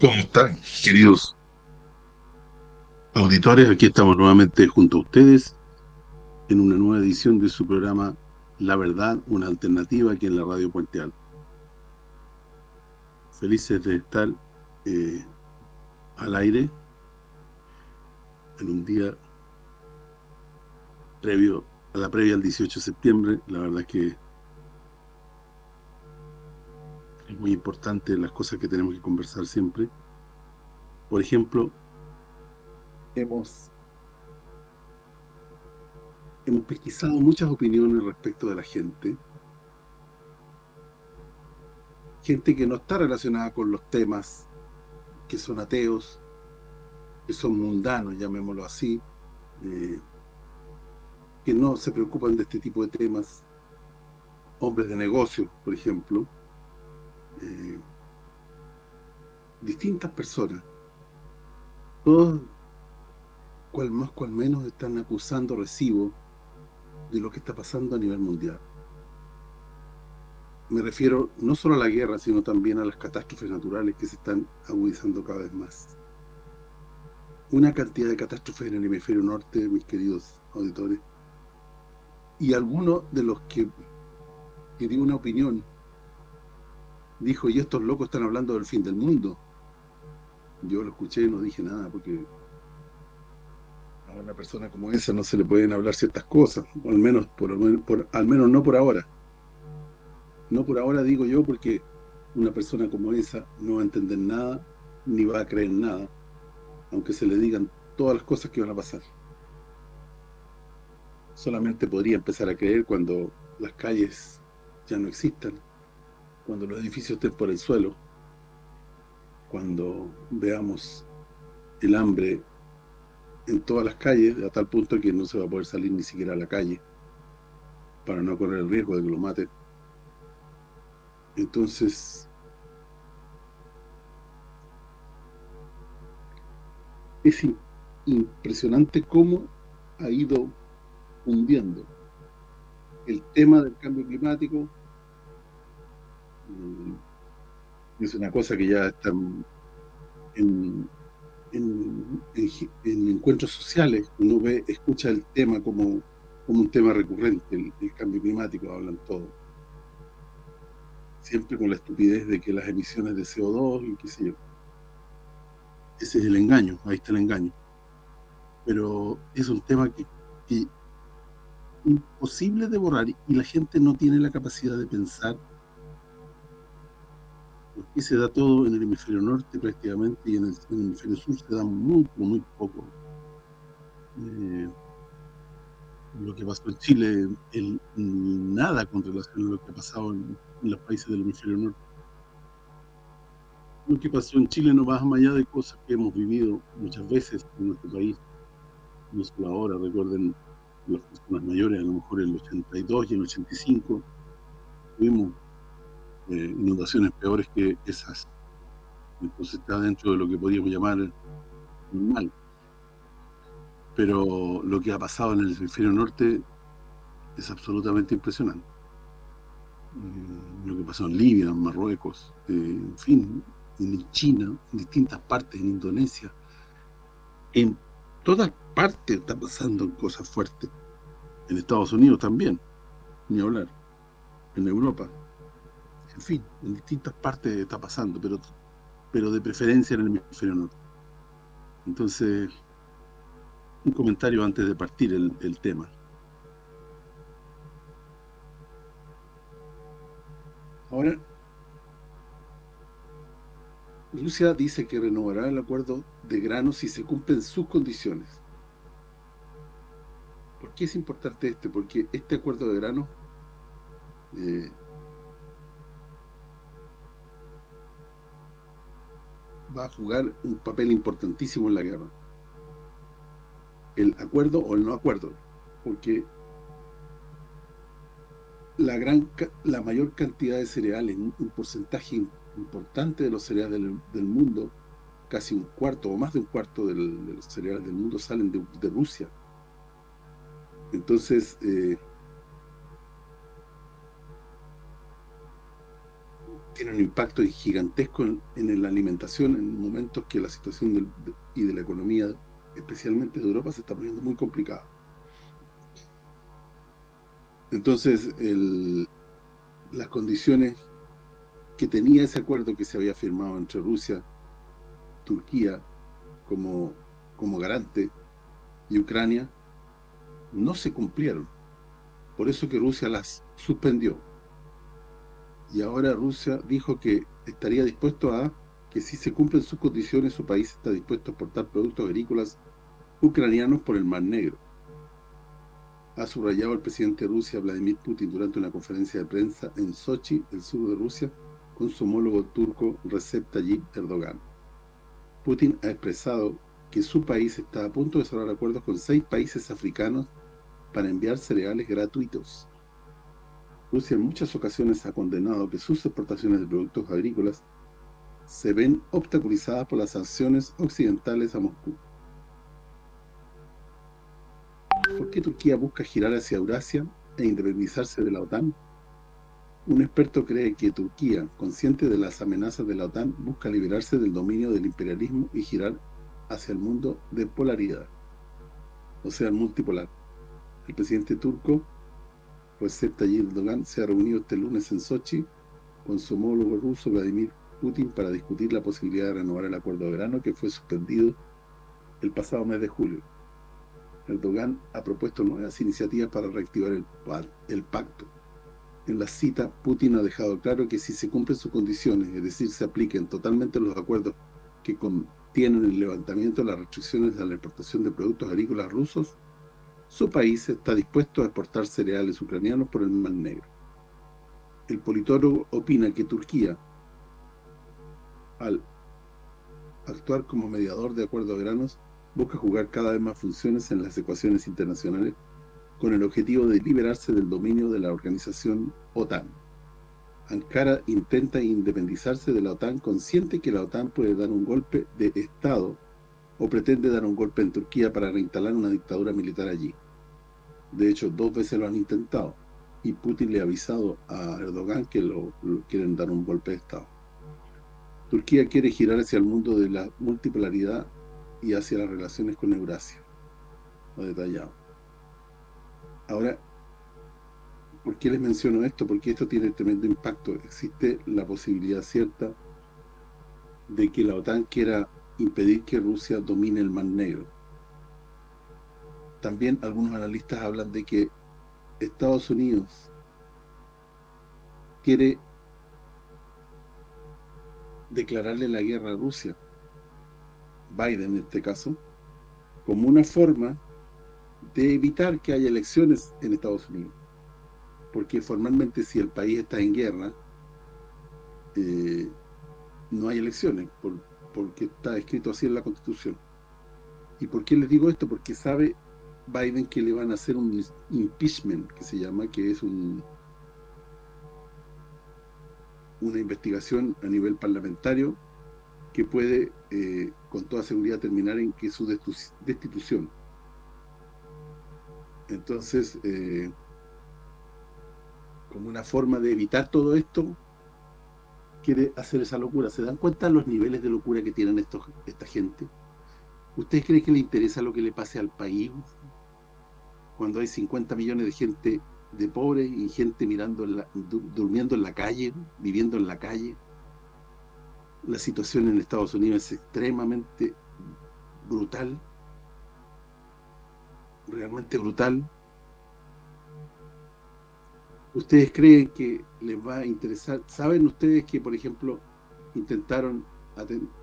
¿Cómo están, queridos auditores? Aquí estamos nuevamente junto a ustedes en una nueva edición de su programa La Verdad, una alternativa aquí en la Radio Puente Alto. Felices de estar eh, al aire en un día previo a la previa al 18 de septiembre. La verdad es que es muy importante las cosas que tenemos que conversar siempre. Por ejemplo, hemos hemos pesquisado muchas opiniones respecto de la gente. Gente que no está relacionada con los temas, que son ateos, que son mundanos, llamémoslo así, eh, que no se preocupan de este tipo de temas, hombres de negocios, por ejemplo, eh, distintas personas, todos, cual más, cual menos, están acusando recibo de lo que está pasando a nivel mundial. Me refiero no solo a la guerra, sino también a las catástrofes naturales que se están agudizando cada vez más. Una cantidad de catástrofes en el hemisferio norte, mis queridos auditores, y alguno de los que, que una opinión dijo, y estos locos están hablando del fin del mundo. Yo lo escuché y no dije nada, porque a una persona como esa no se le pueden hablar ciertas cosas, al menos por, al menos no por ahora. No por ahora digo yo porque una persona como esa no va a entender nada ni va a creer nada, aunque se le digan todas las cosas que van a pasar. Solamente podría empezar a creer cuando las calles ya no existan, cuando los edificios estén por el suelo, cuando veamos el hambre en todas las calles, a tal punto que no se va a poder salir ni siquiera a la calle para no correr el riesgo de que lo maten. Entonces, es impresionante cómo ha ido hundiendo el tema del cambio climático mm, es una cosa que ya está en, en, encuentros sociales, uno ve, escucha el tema como, como un tema recurrente, el, cambio climático, hablan todo. Siempre con la estupidez de que las emisiones de CO2 y qué sé yo. Ese es el engaño, ahí está el engaño. Pero es un tema que, que imposible de borrar y la gente no tiene la capacidad de pensar Aquí se da todo en el hemisferio norte prácticamente y en el, hemisferio sur se da muy, muy poco. Eh, lo que pasó en Chile, el, nada con relación a lo que ha pasado en, los países del hemisferio norte. Lo que pasó en Chile no va más allá de cosas que hemos vivido muchas veces en nuestro país. No solo ahora, recuerden las personas mayores, a lo mejor en el 82 y en el 85 tuvimos eh, inundaciones peores que esas. Entonces está dentro de lo que podríamos llamar normal. Pero lo que ha pasado en el hemisferio norte es absolutamente impresionante. Eh, lo que pasó en Libia, en Marruecos, eh, en fin, en China, en distintas partes, en Indonesia, en todas partes está pasando cosas fuertes. En Estados Unidos también, ni hablar. En Europa en fin, en distintas partes está pasando, pero pero de preferencia en el hemisferio norte. Entonces, un comentario antes de partir el, tema. Ahora, Rusia dice que renovará el acuerdo de granos si se cumplen sus condiciones. ¿Por qué es importante este? Porque este acuerdo de granos eh, va a jugar un papel importantísimo en la guerra. El acuerdo o el no acuerdo, porque la gran la mayor cantidad de cereales, un, porcentaje importante de los cereales del, mundo, casi un cuarto o más de un cuarto de los cereales del mundo salen de, Rusia. Entonces, eh, tiene un impacto gigantesco en, la alimentación en momentos que la situación y de la economía, especialmente de Europa, se está poniendo muy complicada. Entonces, las condiciones que tenía ese acuerdo que se había firmado entre Rusia, Turquía, como, como garante, y Ucrania, no se cumplieron. Por eso que Rusia las suspendió. Y ahora Rusia dijo que estaría dispuesto a que si se cumplen sus condiciones, su país está dispuesto a exportar productos agrícolas ucranianos por el Mar Negro. Ha subrayado el presidente de Rusia, Vladimir Putin, durante una conferencia de prensa en Sochi, el sur de Rusia, con su homólogo turco Recep Tayyip Erdogan. Putin ha expresado que su país está a punto de cerrar acuerdos con seis países africanos para enviar cereales gratuitos. Rusia en muchas ocasiones ha condenado que sus exportaciones de productos agrícolas se ven obstaculizadas por las sanciones occidentales a Moscú. ¿Por qué Turquía busca girar hacia Eurasia e independizarse de la OTAN? Un experto cree que Turquía, consciente de las amenazas de la OTAN, busca liberarse del dominio del imperialismo y girar hacia el mundo de polaridad, o sea, multipolar. El presidente turco, Recep Tayyip Erdogan, se ha reunido este lunes en Sochi con su homólogo ruso Vladimir Putin para discutir la posibilidad de renovar el acuerdo de verano que fue suspendido el pasado mes de julio. Erdogan ha propuesto nuevas iniciativas para reactivar el, el pacto. En la cita, Putin ha dejado claro que si se cumplen sus condiciones, es decir, se apliquen totalmente los acuerdos que contienen el levantamiento de las restricciones de la exportación de productos agrícolas rusos, su país está dispuesto a exportar cereales ucranianos por el Mar Negro. El politólogo opina que Turquía, al actuar como mediador de acuerdo de granos, busca jugar cada vez más funciones en las ecuaciones internacionales con el objetivo de liberarse del dominio de la organización OTAN. Ankara intenta independizarse de la OTAN consciente que la OTAN puede dar un golpe de Estado o pretende dar un golpe en Turquía para reinstalar una dictadura militar allí. De hecho, dos veces lo han intentado y Putin le ha avisado a Erdogan que lo, quieren dar un golpe de Estado. Turquía quiere girar hacia el mundo de la multipolaridad y hacia las relaciones con Eurasia. Lo detallado. Ahora, ¿por qué les menciono esto? Porque esto tiene tremendo impacto. Existe la posibilidad cierta de que la OTAN quiera impedir que Rusia domine el Mar Negro. También algunos analistas hablan de que Estados Unidos quiere declararle la guerra a Rusia, Biden en este caso, como una forma de evitar que haya elecciones en Estados Unidos. Porque formalmente si el país está en guerra, eh, no hay elecciones, porque está escrito así en la Constitución. ¿Y por qué les digo esto? Porque sabe Biden que le van a hacer un impeachment, que se llama, que es un una investigación a nivel parlamentario que puede eh, con toda seguridad terminar en que su destitución. Entonces, eh, como una forma de evitar todo esto, quiere hacer esa locura. ¿Se dan cuenta los niveles de locura que tienen estos, esta gente? ¿Ustedes creen que le interesa lo que le pase al país? Cuando hay 50 millones de gente de pobre y gente mirando durmiendo en la calle, viviendo en la calle. La situación en Estados Unidos es extremadamente brutal realmente brutal. ¿Ustedes creen que les va a interesar? ¿Saben ustedes que, por ejemplo, intentaron,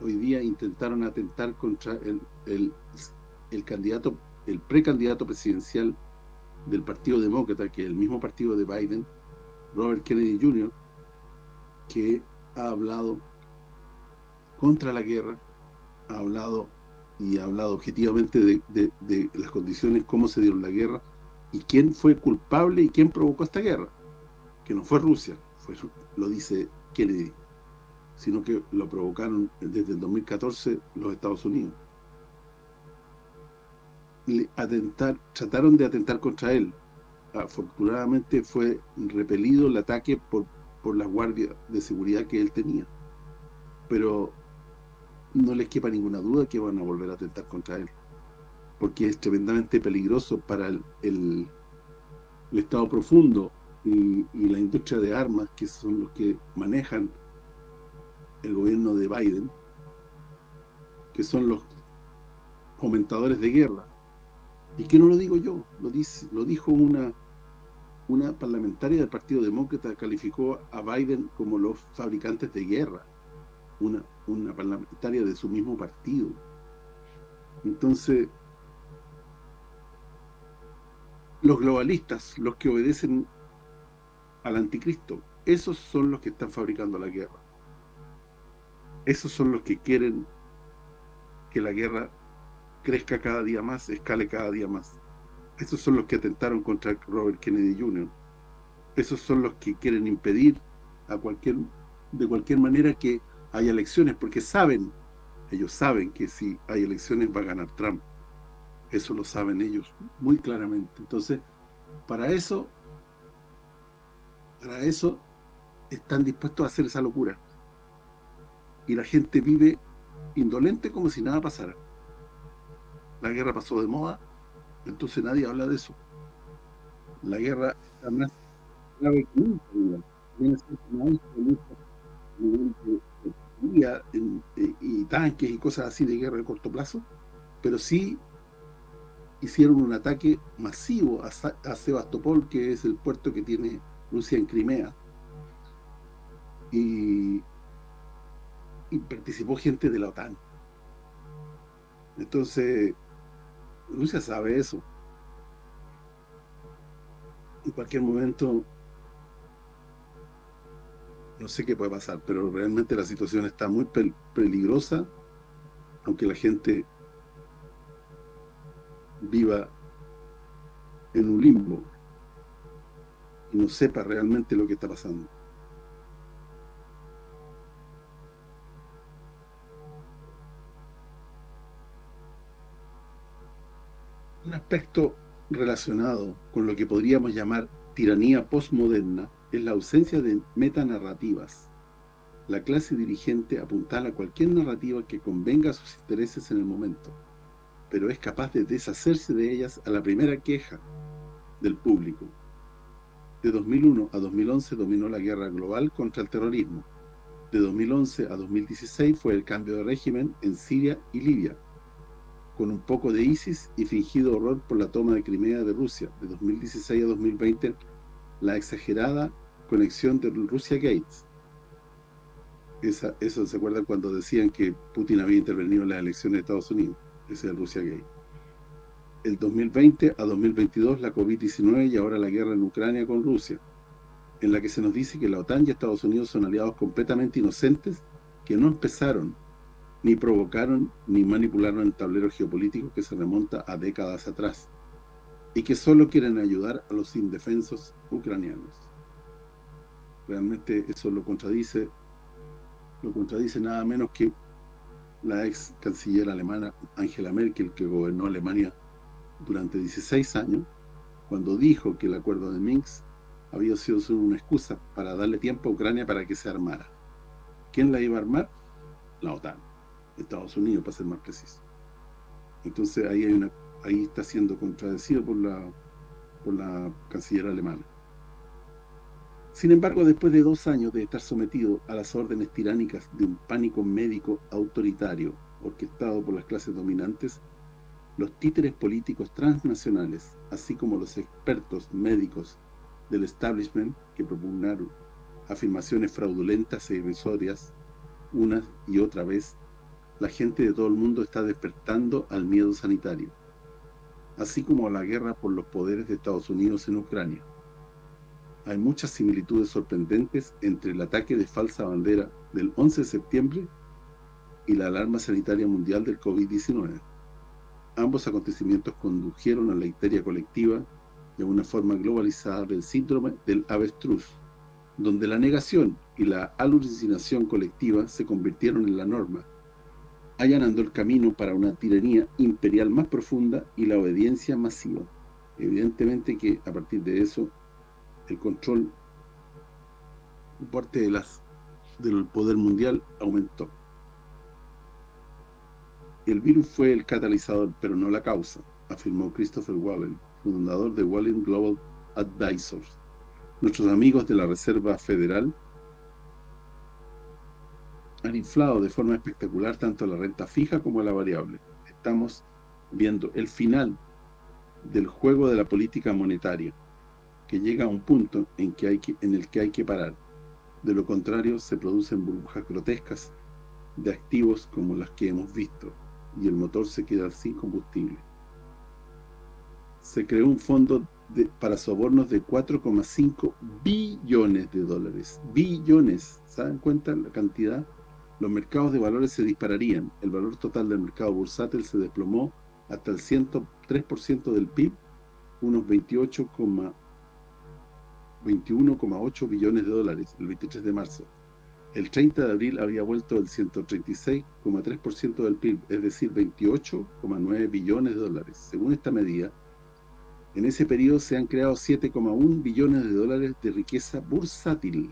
hoy día intentaron atentar contra el, el candidato, el precandidato presidencial del Partido Demócrata, que es el mismo partido de Biden, Robert Kennedy Jr., que ha hablado contra la guerra, ha hablado y ha hablado objetivamente de, las condiciones, cómo se dieron la guerra y quién fue culpable y quién provocó esta guerra. Que no fue Rusia, lo dice Kennedy, sino que lo provocaron desde el 2014 los Estados Unidos. Trataron de atentar contra él. Afortunadamente fue repelido el ataque por, por las guardias de seguridad que él tenía. Pero no les quepa ninguna duda que van a volver a atentar contra él. Porque es tremendamente peligroso para el, el, Estado profundo y, y, la industria de armas, que son los que manejan el gobierno de Biden, que son los comentadores de guerra. Y que no lo digo yo, lo, dijo una parlamentaria del Partido Demócrata calificó a Biden como los fabricantes de guerra, una parlamentaria de su mismo partido. Entonces, los globalistas, los que obedecen al anticristo, esos son los que están fabricando la guerra. Esos son los que quieren que la guerra crezca cada día más, escale cada día más. Esos son los que atentaron contra Robert Kennedy Jr. Esos son los que quieren impedir a cualquier de cualquier manera que haya elecciones, porque saben, ellos saben que si hay elecciones va a ganar Trump. Eso lo saben ellos muy claramente. Entonces, para eso, para eso están dispuestos a hacer esa locura. Y la gente vive indolente como si nada pasara. La guerra pasó de moda, entonces nadie habla de eso. La guerra está más grave que nunca. Viene y tanques y cosas así de guerra de corto plazo, pero sí hicieron un ataque masivo a, a Sebastopol, que es el puerto que tiene Rusia en Crimea. Y participó gente de la OTAN. Entonces, Rusia sabe eso. En cualquier momento, no sé qué puede pasar, pero realmente la situación está muy peligrosa, aunque la gente viva en un limbo y no sepa realmente lo que está pasando. Un aspecto relacionado con lo que podríamos llamar tiranía postmoderna es la ausencia de metanarrativas. La clase dirigente apuntala cualquier narrativa que convenga a sus intereses en el momento, pero es capaz de deshacerse de ellas a la primera queja del público. De 2001 a 2011 dominó la guerra global contra el terrorismo. De 2011 a 2016 fue el cambio de régimen en Siria y Libia con un poco de ISIS y fingido horror por la toma de Crimea de Rusia de 2016 a 2020, la exagerada conexión de Rusia Gates. Esa, eso se acuerda cuando decían que Putin había intervenido en las elecciones de Estados Unidos, ese es Rusia Gate. El 2020 a 2022 la COVID-19 y ahora la guerra en Ucrania con Rusia, en la que se nos dice que la OTAN y Estados Unidos son aliados completamente inocentes que no empezaron ni provocaron ni manipularon el tablero geopolítico que se remonta a décadas atrás y que solo quieren ayudar a los indefensos ucranianos. Realmente eso lo contradice lo contradice nada menos que la ex canciller alemana Angela Merkel que gobernó Alemania durante 16 años cuando dijo que el acuerdo de Minsk había sido solo una excusa para darle tiempo a Ucrania para que se armara. ¿Quién la iba a armar? La OTAN. Estados Unidos, para ser más preciso. Entonces ahí hay una ahí está siendo contradecido por la por la canciller alemana. Sin embargo, después de dos años de estar sometido a las órdenes tiránicas de un pánico médico autoritario orquestado por las clases dominantes, los títeres políticos transnacionales, así como los expertos médicos del establishment que propugnaron afirmaciones fraudulentas e irrisorias una y otra vez la gente de todo el mundo está despertando al miedo sanitario, así como a la guerra por los poderes de Estados Unidos en Ucrania. Hay muchas similitudes sorprendentes entre el ataque de falsa bandera del 11 de septiembre y la alarma sanitaria mundial del COVID-19. Ambos acontecimientos condujeron a la histeria colectiva y a una forma globalizada del síndrome del avestruz, donde la negación y la alucinación colectiva se convirtieron en la norma allanando el camino para una tiranía imperial más profunda y la obediencia masiva. Evidentemente que a partir de eso el control parte de las del poder mundial aumentó. El virus fue el catalizador, pero no la causa, afirmó Christopher Wallen, fundador de Wallen Global Advisors. Nuestros amigos de la Reserva Federal han inflado de forma espectacular tanto la renta fija como la variable. Estamos viendo el final del juego de la política monetaria, que llega a un punto en, que hay que, en el que hay que parar. De lo contrario, se producen burbujas grotescas de activos como las que hemos visto, y el motor se queda sin combustible. Se creó un fondo de, para sobornos de 4,5 billones de dólares. Billones, ¿se dan cuenta la cantidad? Los mercados de valores se dispararían. El valor total del mercado bursátil se desplomó hasta el 103% del PIB, unos 28,21,8 billones de dólares el 23 de marzo. El 30 de abril había vuelto el 136,3% del PIB, es decir, 28,9 billones de dólares. Según esta medida, en ese periodo se han creado 7,1 billones de dólares de riqueza bursátil.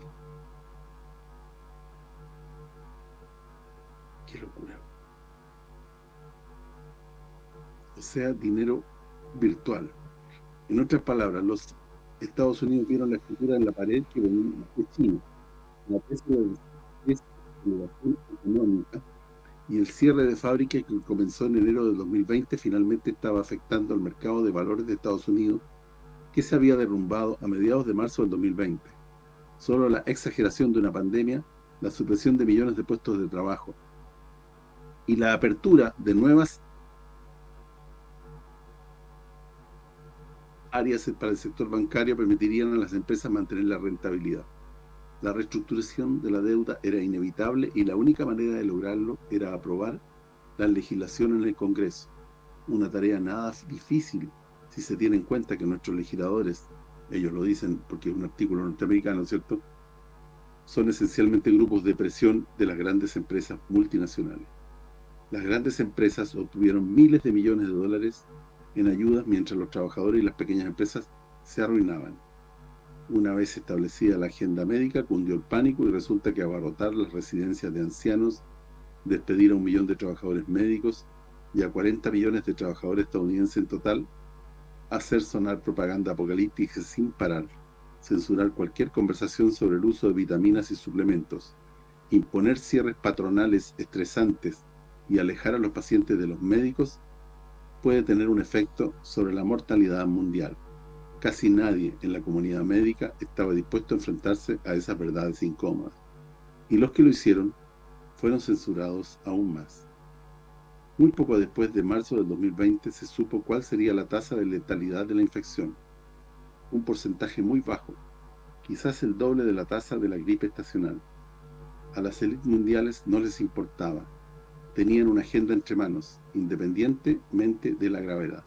¡Qué locura! O sea, dinero virtual. En otras palabras, los Estados Unidos vieron la escritura en la pared que venía de China. La económica y el cierre de fábricas que comenzó en enero de 2020 finalmente estaba afectando al mercado de valores de Estados Unidos que se había derrumbado a mediados de marzo del 2020. Solo la exageración de una pandemia, la supresión de millones de puestos de trabajo y la apertura de nuevas áreas para el sector bancario permitirían a las empresas mantener la rentabilidad. La reestructuración de la deuda era inevitable y la única manera de lograrlo era aprobar la legislación en el Congreso. Una tarea nada difícil si se tiene en cuenta que nuestros legisladores, ellos lo dicen porque es un artículo norteamericano, ¿cierto?, son esencialmente grupos de presión de las grandes empresas multinacionales. Las grandes empresas obtuvieron miles de millones de dólares en ayudas mientras los trabajadores y las pequeñas empresas se arruinaban. Una vez establecida la agenda médica, cundió el pánico y resulta que abarrotar las residencias de ancianos, despedir a un millón de trabajadores médicos y a 40 millones de trabajadores estadounidenses en total, hacer sonar propaganda apocalíptica sin parar, censurar cualquier conversación sobre el uso de vitaminas y suplementos, imponer cierres patronales estresantes y alejar a los pacientes de los médicos puede tener un efecto sobre la mortalidad mundial casi nadie en la comunidad médica estaba dispuesto a enfrentarse a esas verdades incómodas. Y los que lo hicieron fueron censurados aún más. Muy poco después de marzo del 2020 se supo cuál sería la tasa de letalidad de la infección. Un porcentaje muy bajo, quizás el doble de la tasa de la gripe estacional. A las élites mundiales no les importaba. Tenían una agenda entre manos, independientemente de la gravedad.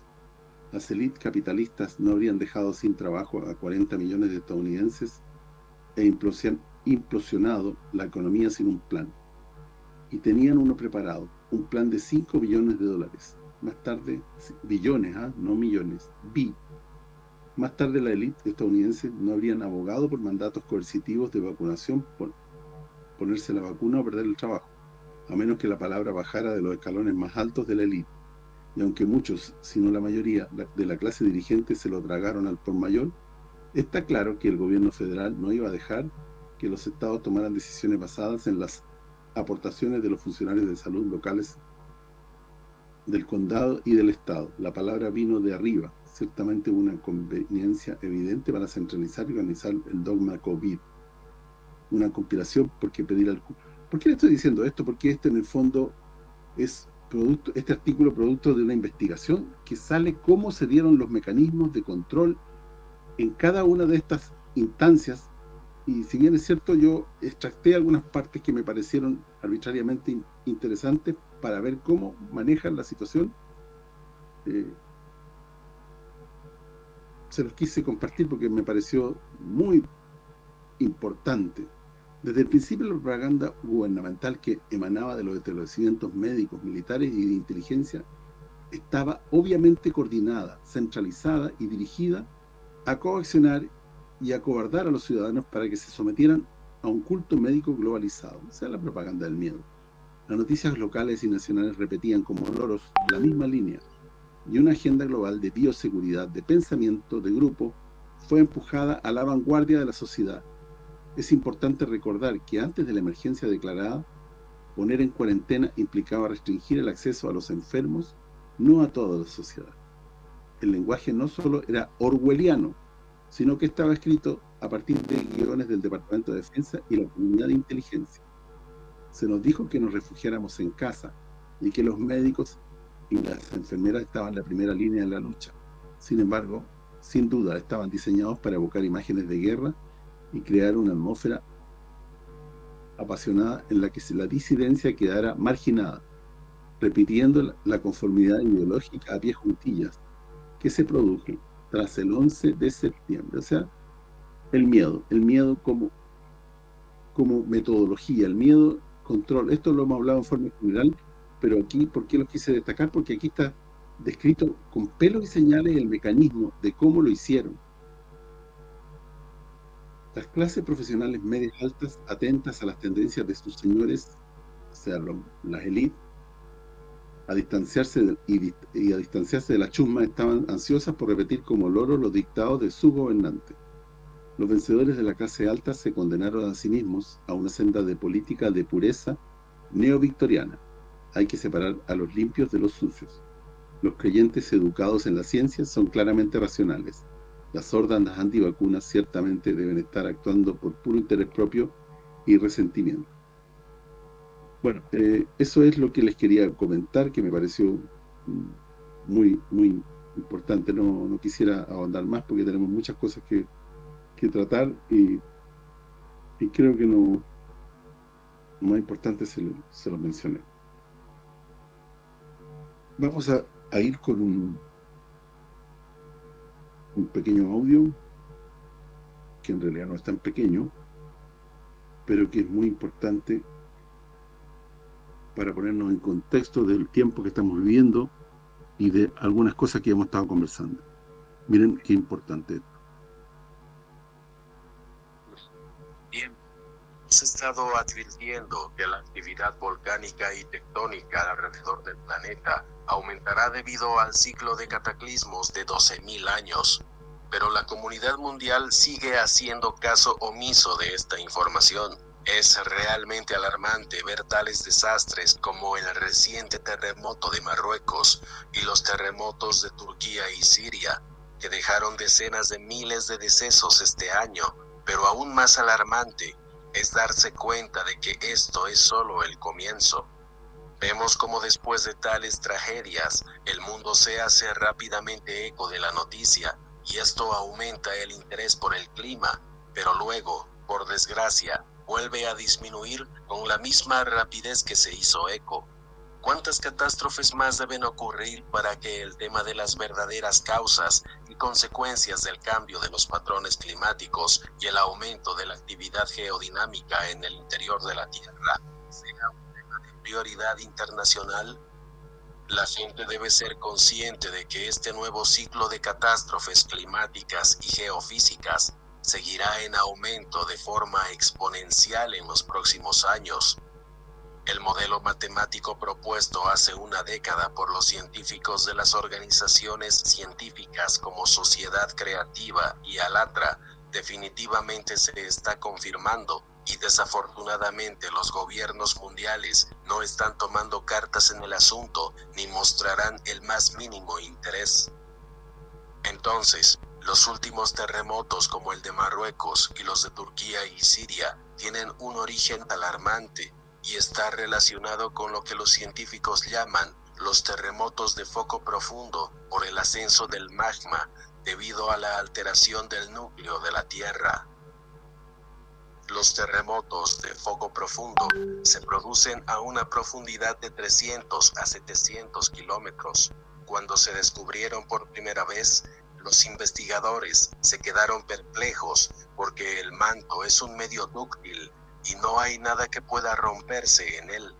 Las élites capitalistas no habrían dejado sin trabajo a 40 millones de estadounidenses e implosionado la economía sin un plan. Y tenían uno preparado, un plan de 5 billones de dólares. Más tarde, billones, ¿ah? no millones, bi. Más tarde la élite estadounidense no habrían abogado por mandatos coercitivos de vacunación por ponerse la vacuna o perder el trabajo, a menos que la palabra bajara de los escalones más altos de la élite y aunque muchos, si no la mayoría, de la clase dirigente se lo tragaron al por mayor, está claro que el gobierno federal no iba a dejar que los estados tomaran decisiones basadas en las aportaciones de los funcionarios de salud locales del condado y del estado. La palabra vino de arriba, ciertamente una conveniencia evidente para centralizar y organizar el dogma COVID. Una conspiración porque pedir al... ¿Por qué le estoy diciendo esto? Porque este en el fondo es producto este artículo producto de una investigación que sale cómo se dieron los mecanismos de control en cada una de estas instancias y si bien es cierto yo extracté algunas partes que me parecieron arbitrariamente interesantes para ver cómo manejan la situación eh, se los quise compartir porque me pareció muy importante desde el principio la propaganda gubernamental que emanaba de los establecimientos médicos, militares y de inteligencia estaba obviamente coordinada, centralizada y dirigida a coaccionar y a cobardar a los ciudadanos para que se sometieran a un culto médico globalizado, o sea, la propaganda del miedo. Las noticias locales y nacionales repetían como loros la misma línea, y una agenda global de bioseguridad, de pensamiento, de grupo, fue empujada a la vanguardia de la sociedad. Es importante recordar que antes de la emergencia declarada, poner en cuarentena implicaba restringir el acceso a los enfermos, no a toda la sociedad. El lenguaje no solo era orwelliano, sino que estaba escrito a partir de guiones del Departamento de Defensa y la Comunidad de Inteligencia. Se nos dijo que nos refugiáramos en casa y que los médicos y las enfermeras estaban en la primera línea de la lucha. Sin embargo, sin duda estaban diseñados para evocar imágenes de guerra y crear una atmósfera apasionada en la que la disidencia quedara marginada, repitiendo la conformidad ideológica a pie juntillas que se produjo tras el 11 de septiembre. O sea, el miedo, el miedo como, como metodología, el miedo, control. Esto lo hemos hablado en forma general, pero aquí, ¿por qué lo quise destacar? Porque aquí está descrito con pelos y señales el mecanismo de cómo lo hicieron. Las clases profesionales medias altas, atentas a las tendencias de sus señores, o sea, las élites, a distanciarse y, a distanciarse de la chusma estaban ansiosas por repetir como loros los dictados de su gobernante. Los vencedores de la clase alta se condenaron a sí mismos a una senda de política de pureza neovictoriana. Hay que separar a los limpios de los sucios. Los creyentes educados en la ciencia son claramente racionales. Las órdenes antivacunas ciertamente deben estar actuando por puro interés propio y resentimiento. Bueno, eh, eso es lo que les quería comentar, que me pareció muy muy importante. No, no quisiera ahondar más porque tenemos muchas cosas que, tratar y, creo que no más importante se lo, se lo mencioné. Vamos a, a ir con un, un pequeño audio que en realidad no es tan pequeño pero que es muy importante para ponernos en contexto del tiempo que estamos viviendo y de algunas cosas que hemos estado conversando. Miren qué importante Bien, hemos estado advirtiendo que la actividad volcánica y tectónica alrededor del planeta aumentará debido al ciclo de cataclismos de 12.000 años, pero la comunidad mundial sigue haciendo caso omiso de esta información. Es realmente alarmante ver tales desastres como el reciente terremoto de Marruecos y los terremotos de Turquía y Siria, que dejaron decenas de miles de decesos este año, pero aún más alarmante es darse cuenta de que esto es solo el comienzo. Vemos como después de tales tragedias, el mundo se hace rápidamente eco de la noticia y esto aumenta el interés por el clima, pero luego, por desgracia, vuelve a disminuir con la misma rapidez que se hizo eco. ¿Cuántas catástrofes más deben ocurrir para que el tema de las verdaderas causas y consecuencias del cambio de los patrones climáticos y el aumento de la actividad geodinámica en el interior de la Tierra sea un tema de prioridad internacional? La gente debe ser consciente de que este nuevo ciclo de catástrofes climáticas y geofísicas seguirá en aumento de forma exponencial en los próximos años. El modelo matemático propuesto hace una década por los científicos de las organizaciones científicas como Sociedad Creativa y Alatra definitivamente se está confirmando y desafortunadamente los gobiernos mundiales no están tomando cartas en el asunto ni mostrarán el más mínimo interés. Entonces, los últimos terremotos como el de Marruecos y los de Turquía y Siria tienen un origen alarmante y está relacionado con lo que los científicos llaman los terremotos de foco profundo por el ascenso del magma debido a la alteración del núcleo de la Tierra. Los terremotos de foco profundo se producen a una profundidad de 300 a 700 kilómetros. Cuando se descubrieron por primera vez, los investigadores se quedaron perplejos porque el manto es un medio dúctil y no hay nada que pueda romperse en él.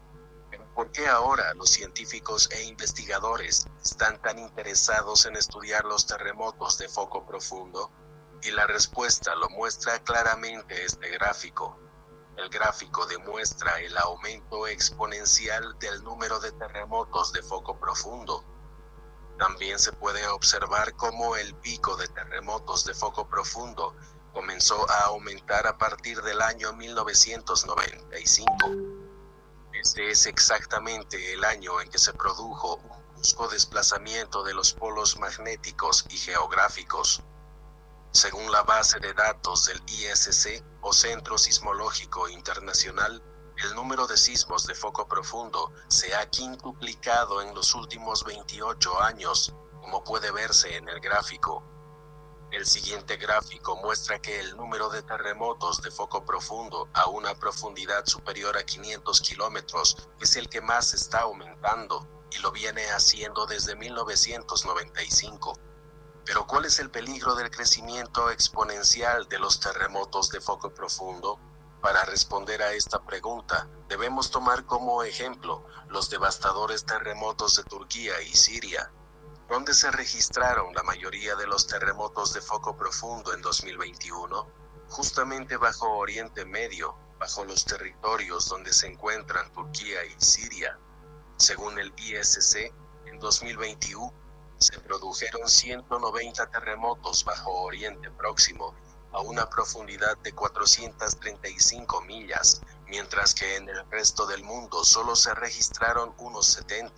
¿Por qué ahora los científicos e investigadores están tan interesados en estudiar los terremotos de foco profundo? Y la respuesta lo muestra claramente este gráfico. El gráfico demuestra el aumento exponencial del número de terremotos de foco profundo. También se puede observar cómo el pico de terremotos de foco profundo comenzó a aumentar a partir del año 1995. Este es exactamente el año en que se produjo un brusco desplazamiento de los polos magnéticos y geográficos. Según la base de datos del ISC o Centro Sismológico Internacional, el número de sismos de foco profundo se ha quintuplicado en los últimos 28 años, como puede verse en el gráfico. El siguiente gráfico muestra que el número de terremotos de foco profundo a una profundidad superior a 500 kilómetros es el que más está aumentando y lo viene haciendo desde 1995. Pero ¿cuál es el peligro del crecimiento exponencial de los terremotos de foco profundo? Para responder a esta pregunta, debemos tomar como ejemplo los devastadores terremotos de Turquía y Siria, ¿Dónde se registraron la mayoría de los terremotos de foco profundo en 2021? Justamente bajo Oriente Medio, bajo los territorios donde se encuentran Turquía y Siria. Según el ISC, en 2021 se produjeron 190 terremotos bajo Oriente Próximo a una profundidad de 435 millas, mientras que en el resto del mundo solo se registraron unos 70.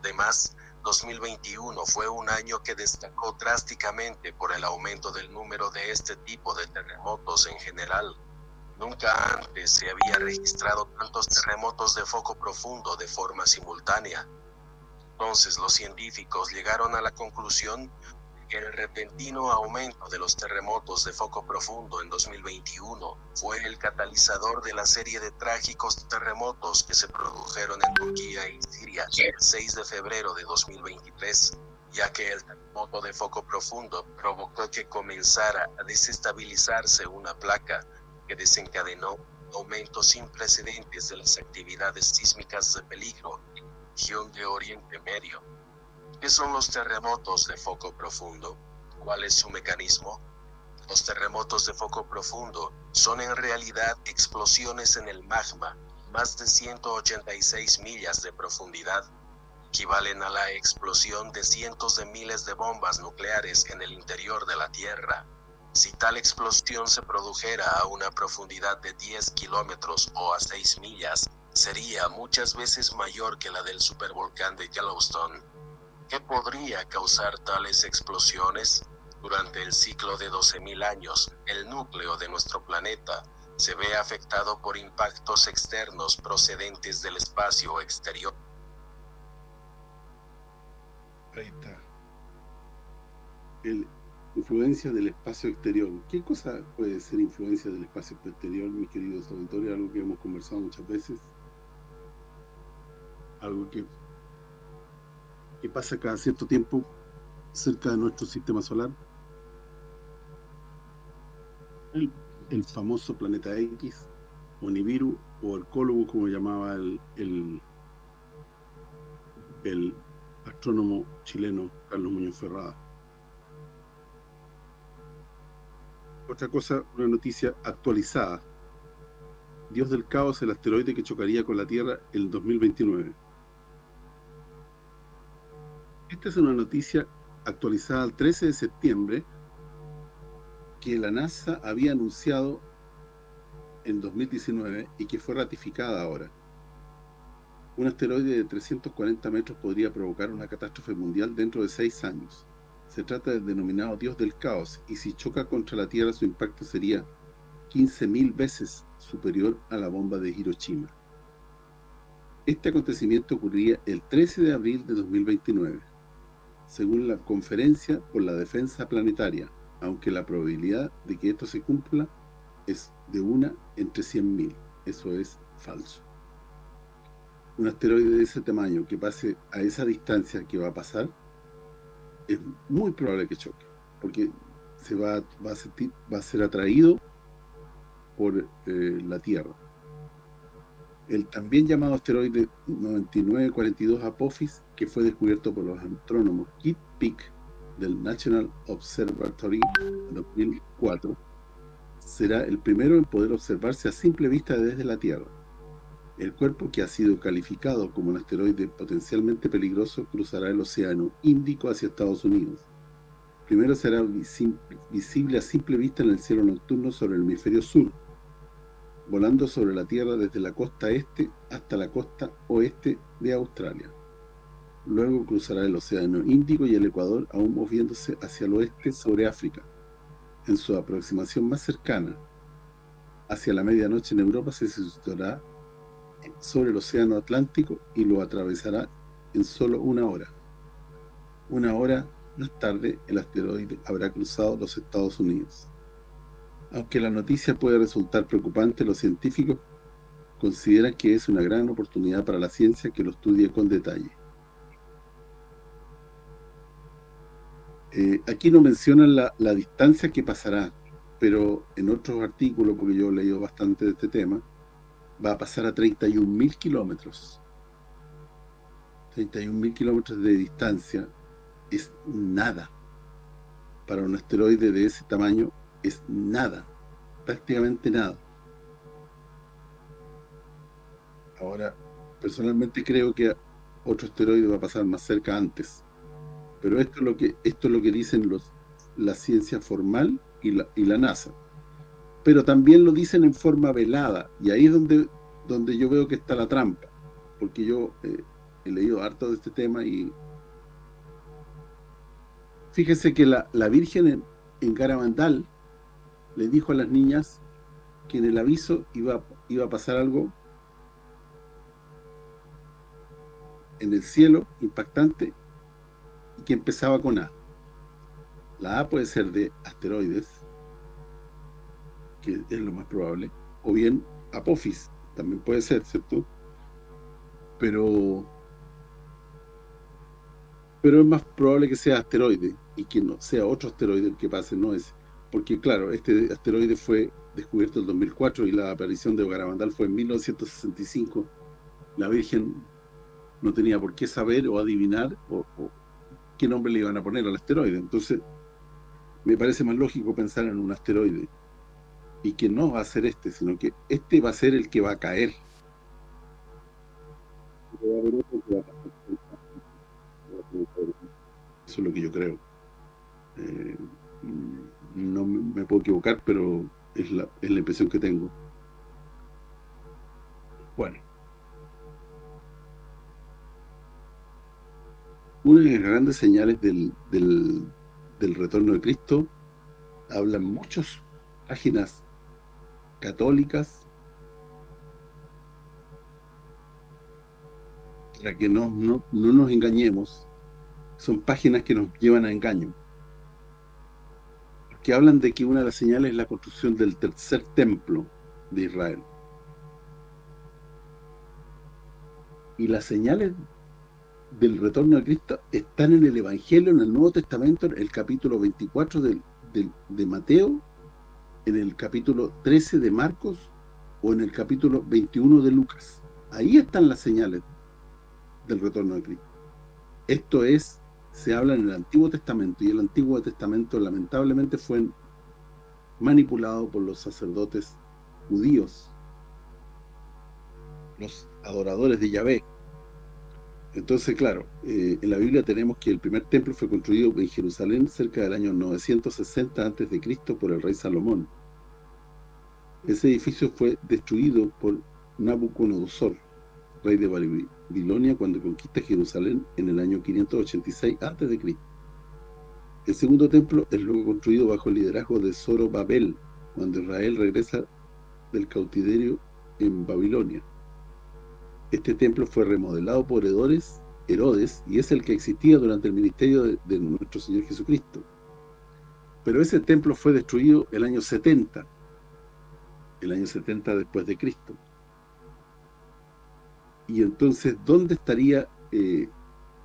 Además, 2021 fue un año que destacó drásticamente por el aumento del número de este tipo de terremotos en general. Nunca antes se había registrado tantos terremotos de foco profundo de forma simultánea. Entonces los científicos llegaron a la conclusión el repentino aumento de los terremotos de foco profundo en 2021 fue el catalizador de la serie de trágicos terremotos que se produjeron en Turquía y Siria el 6 de febrero de 2023, ya que el terremoto de foco profundo provocó que comenzara a desestabilizarse una placa que desencadenó un aumento sin precedentes de las actividades sísmicas de peligro en la región de Oriente Medio. ¿Qué son los terremotos de foco profundo? ¿Cuál es su mecanismo? Los terremotos de foco profundo son en realidad explosiones en el magma, más de 186 millas de profundidad, equivalen a la explosión de cientos de miles de bombas nucleares en el interior de la Tierra. Si tal explosión se produjera a una profundidad de 10 kilómetros o a 6 millas, sería muchas veces mayor que la del supervolcán de Yellowstone ¿Qué podría causar tales explosiones? Durante el ciclo de 12.000 años, el núcleo de nuestro planeta se ve afectado por impactos externos procedentes del espacio exterior. Ahí está. El, influencia del espacio exterior. ¿Qué cosa puede ser influencia del espacio exterior, mis queridos auditores? Algo que hemos conversado muchas veces. Algo que pasa cada cierto tiempo cerca de nuestro sistema solar. El, famoso planeta X, o o Arcólogo, como llamaba el, el, el astrónomo chileno Carlos Muñoz Ferrada. Otra cosa, una noticia actualizada. Dios del caos, el asteroide que chocaría con la Tierra el 2029. Esta es una noticia actualizada el 13 de septiembre que la NASA había anunciado en 2019 y que fue ratificada ahora. Un asteroide de 340 metros podría provocar una catástrofe mundial dentro de seis años. Se trata del denominado Dios del Caos y si choca contra la Tierra su impacto sería 15.000 veces superior a la bomba de Hiroshima. Este acontecimiento ocurriría el 13 de abril de 2029 según la Conferencia por la Defensa Planetaria, aunque la probabilidad de que esto se cumpla es de una entre 100.000. Eso es falso. Un asteroide de ese tamaño que pase a esa distancia que va a pasar, es muy probable que choque, porque se va, va, a, sentir, va a ser atraído por eh, la Tierra. El también llamado asteroide 9942 Apophis que fue descubierto por los astrónomos Kit Peak del National Observatory en 2004, será el primero en poder observarse a simple vista desde la Tierra. El cuerpo que ha sido calificado como un asteroide potencialmente peligroso cruzará el océano Índico hacia Estados Unidos. Primero será visible a simple vista en el cielo nocturno sobre el hemisferio sur, volando sobre la Tierra desde la costa este hasta la costa oeste de Australia. Luego cruzará el océano Índico y el Ecuador, aún moviéndose hacia el oeste sobre África. En su aproximación más cercana, hacia la medianoche en Europa, se situará sobre el océano Atlántico y lo atravesará en solo una hora. Una hora más tarde, el asteroide habrá cruzado los Estados Unidos. Aunque la noticia puede resultar preocupante, los científicos consideran que es una gran oportunidad para la ciencia que lo estudie con detalle. Eh, aquí no mencionan la, la distancia que pasará, pero en otros artículos, porque yo he leído bastante de este tema, va a pasar a 31.000 kilómetros. 31.000 kilómetros de distancia es nada. Para un asteroide de ese tamaño es nada, prácticamente nada. Ahora, personalmente creo que otro asteroide va a pasar más cerca antes. Pero esto es lo que esto es lo que dicen los la ciencia formal y la, y la NASA pero también lo dicen en forma velada, y ahí es donde, donde yo veo que está la trampa, porque yo eh, he leído harto de este tema y fíjese que la, Virgen en, en le dijo a las niñas que en el aviso iba, iba a pasar algo en el cielo impactante y que empezaba con A. La A puede ser de asteroides, que es lo más probable, o bien Apophis, también puede ser, ¿cierto? Pero pero es más probable que sea asteroide y que no sea otro asteroide el que pase, no es porque claro, este asteroide fue descubierto en 2004 y la aparición de Garabandal fue en 1965. La Virgen no tenía por qué saber o adivinar o, qué nombre le iban a poner al asteroide. Entonces, me parece más lógico pensar en un asteroide y que no va a ser este, sino que este va a ser el que va a caer. Eso es lo que yo creo. Eh, no me puedo equivocar, pero es la, es la impresión que tengo. Bueno. Una de las grandes señales del, del, del retorno de Cristo hablan muchas páginas católicas para que no, no, no nos engañemos son páginas que nos llevan a engaño que hablan de que una de las señales es la construcción del tercer templo de Israel y las señales del retorno de Cristo están en el Evangelio, en el Nuevo Testamento, en el capítulo 24 del, de Mateo en el capítulo 13 de Marcos o en el capítulo 21 de Lucas. Ahí están las señales del retorno de Cristo. Esto es, se habla en el Antiguo Testamento y el Antiguo Testamento lamentablemente fue manipulado por los sacerdotes judíos, los adoradores de Yahvé. Entonces, claro, eh, en la Biblia tenemos que el primer templo fue construido en Jerusalén cerca del año 960 a.C. por el rey Salomón. Ese edificio fue destruido por Nabucodonosor, rey de Babilonia, cuando conquista Jerusalén en el año 586 a.C. El segundo templo es luego construido bajo el liderazgo de Zorobabel, cuando Israel regresa del cautiverio en Babilonia. Este templo fue remodelado por Herodes, Herodes y es el que existía durante el ministerio de, de nuestro Señor Jesucristo. Pero ese templo fue destruido el año 70 el año 70 después de Cristo. Y entonces, ¿dónde estaría? Eh,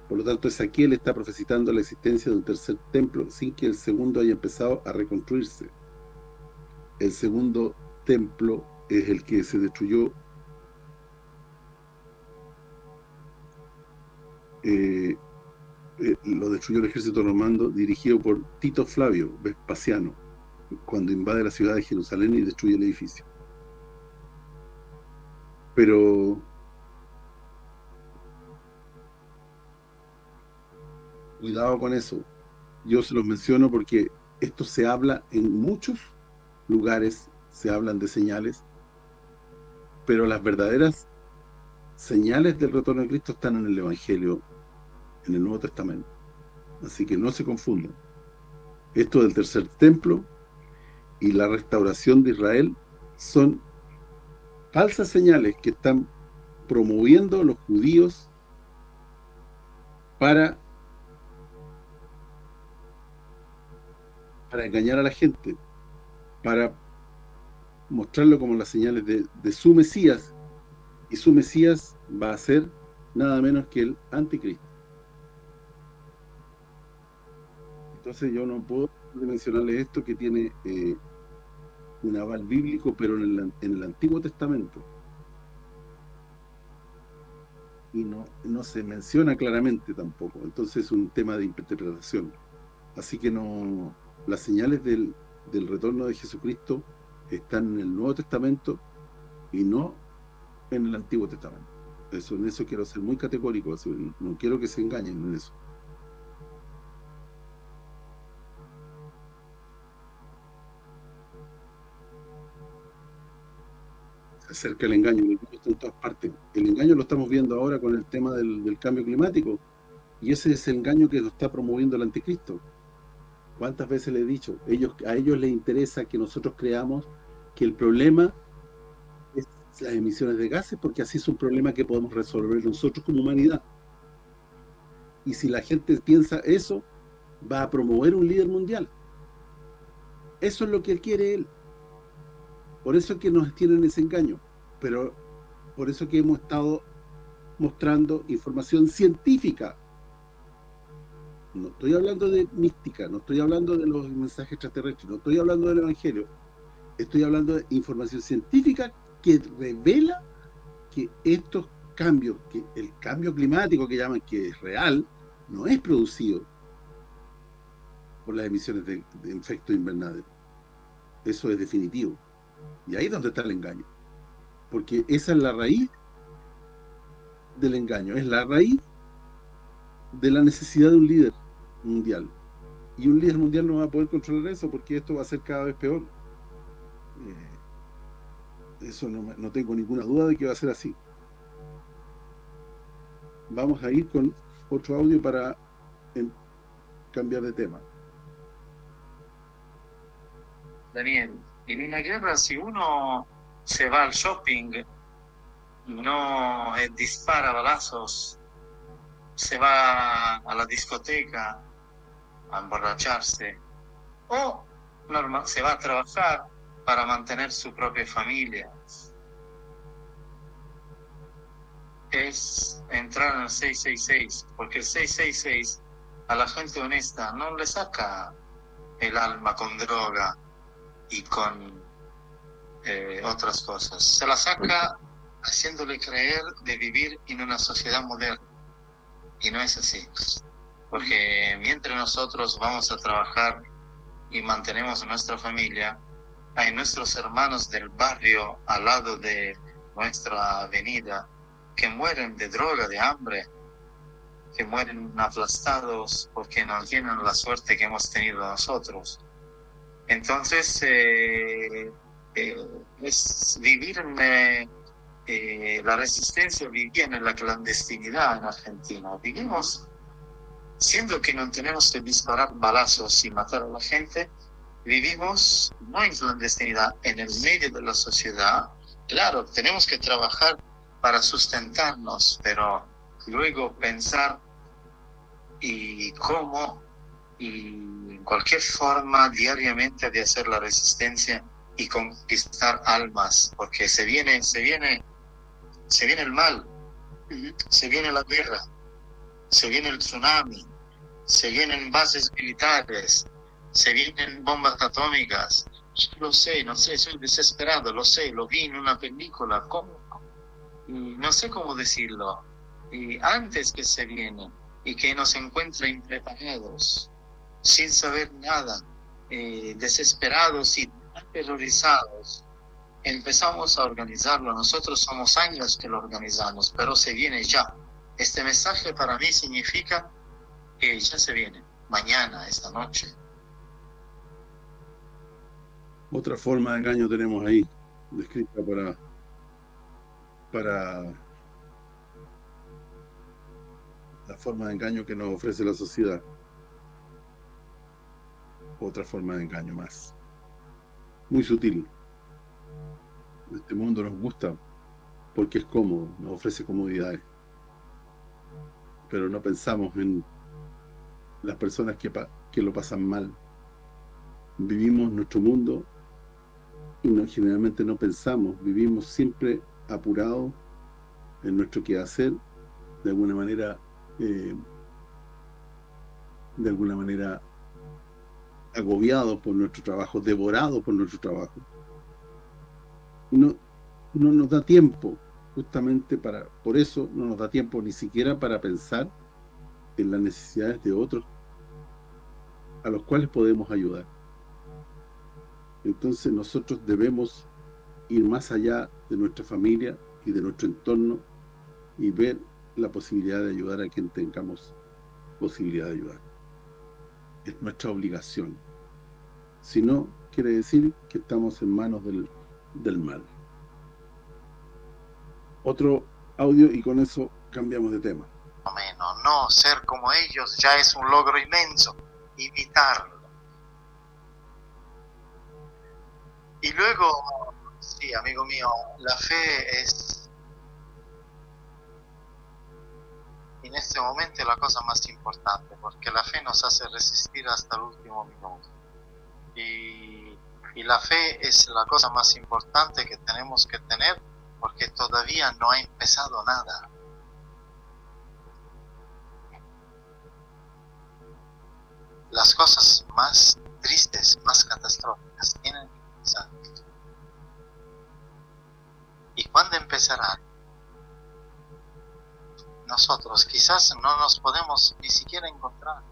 por lo tanto, Ezequiel está profetizando la existencia de un tercer templo sin que el segundo haya empezado a reconstruirse. El segundo templo es el que se destruyó eh, eh, lo destruyó el ejército romano dirigido por Tito Flavio Vespasiano cuando invade la ciudad de Jerusalén y destruye el edificio. Pero cuidado con eso. Yo se los menciono porque esto se habla en muchos lugares, se hablan de señales, pero las verdaderas señales del retorno de Cristo están en el Evangelio, en el Nuevo Testamento. Así que no se confundan. Esto del tercer templo y la restauración de Israel son falsas señales que están promoviendo los judíos para para engañar a la gente, para mostrarlo como las señales de, su Mesías, y su Mesías va a ser nada menos que el anticristo. Entonces yo no puedo mencionarles esto que tiene eh, un aval bíblico, pero en el, en el Antiguo Testamento. Y no, no se menciona claramente tampoco. Entonces es un tema de interpretación. Así que no las señales del, del retorno de Jesucristo están en el Nuevo Testamento y no en el Antiguo Testamento. Eso, en eso quiero ser muy categórico, no quiero que se engañen en eso. Acerca el engaño, el engaño está en todas partes. El engaño lo estamos viendo ahora con el tema del, del cambio climático, y ese es el engaño que lo está promoviendo el anticristo. ¿Cuántas veces le he dicho? A ellos les interesa que nosotros creamos que el problema es las emisiones de gases, porque así es un problema que podemos resolver nosotros como humanidad. Y si la gente piensa eso, va a promover un líder mundial. Eso es lo que quiere él. Por eso es que nos tienen ese engaño. Pero por eso que hemos estado mostrando información científica no estoy hablando de mística, no estoy hablando de los mensajes extraterrestres, no estoy hablando del Evangelio. Estoy hablando de información científica que revela que estos cambios, que el cambio climático que llaman que es real, no es producido por las emisiones de, de efecto invernadero. Eso es definitivo. Y ahí es donde está el engaño. Porque esa es la raíz del engaño, es la raíz de la necesidad de un líder mundial. Y un líder mundial no va a poder controlar eso porque esto va a ser cada vez peor. Eh, eso no, no, tengo ninguna duda de que va a ser así. Vamos a ir con otro audio para en, cambiar de tema. Daniel, en una guerra si uno se va al shopping no eh, dispara balazos, se va a la discoteca a emborracharse o normal, se va a trabajar para mantener su propia familia. Es entrar en el 666, porque el 666 a la gente honesta no le saca el alma con droga y con eh, otras cosas. Se la saca haciéndole creer de vivir en una sociedad moderna. Y no es así porque mientras nosotros vamos a trabajar y mantenemos nuestra familia, hay nuestros hermanos del barrio al lado de nuestra avenida que mueren de droga, de hambre, que mueren aplastados porque no tienen la suerte que hemos tenido nosotros. Entonces, eh, eh, es vivir en eh, la resistencia, vivía en la clandestinidad en Argentina. Vivimos siendo que no tenemos que disparar balazos y matar a la gente, vivimos no en clandestinidad, en el medio de la sociedad. Claro, tenemos que trabajar para sustentarnos, pero luego pensar y cómo y cualquier forma diariamente de hacer la resistencia y conquistar almas, porque se viene, se viene, se viene el mal, se viene la guerra, se viene el tsunami, se vienen bases militares, se vienen bombas atómicas. lo sé, no sé, soy desesperado, lo sé, lo vi en una película, ¿cómo? Y no sé cómo decirlo. Y antes que se viene y que nos encuentren preparados, sin saber nada, eh, desesperados y terrorizados, empezamos a organizarlo. Nosotros somos años que lo organizamos, pero se viene ya. Este mensaje para mí significa que ya se viene, mañana, esta noche. Otra forma de engaño tenemos ahí, descrita para para la forma de engaño que nos ofrece la sociedad. Otra forma de engaño más. Muy sutil. Este mundo nos gusta porque es cómodo, nos ofrece comodidades. Pero no pensamos en las personas que, que lo pasan mal. Vivimos nuestro mundo y no, generalmente no pensamos, vivimos siempre apurados en nuestro quehacer, de alguna manera eh, de alguna manera agobiados por nuestro trabajo, devorados por nuestro trabajo. No, no nos da tiempo, justamente para por eso no nos da tiempo ni siquiera para pensar en las necesidades de otros a los cuales podemos ayudar. Entonces nosotros debemos ir más allá de nuestra familia y de nuestro entorno y ver la posibilidad de ayudar a quien tengamos posibilidad de ayudar. Es nuestra obligación. Si no, quiere decir que estamos en manos del, del mal. Otro audio y con eso cambiamos de tema. No, no, ser como ellos ya es un logro inmenso. Imitarlo. Y luego, sí, amigo mío, la fe es en este momento la cosa más importante, porque la fe nos hace resistir hasta el último minuto. Y, la fe es la cosa más importante que tenemos que tener, porque todavía no ha empezado nada. Las cosas más tristes, más catastróficas, tienen que empezar. ¿Y cuándo empezarán? nosotros. Quizás no nos podemos ni siquiera encontrar.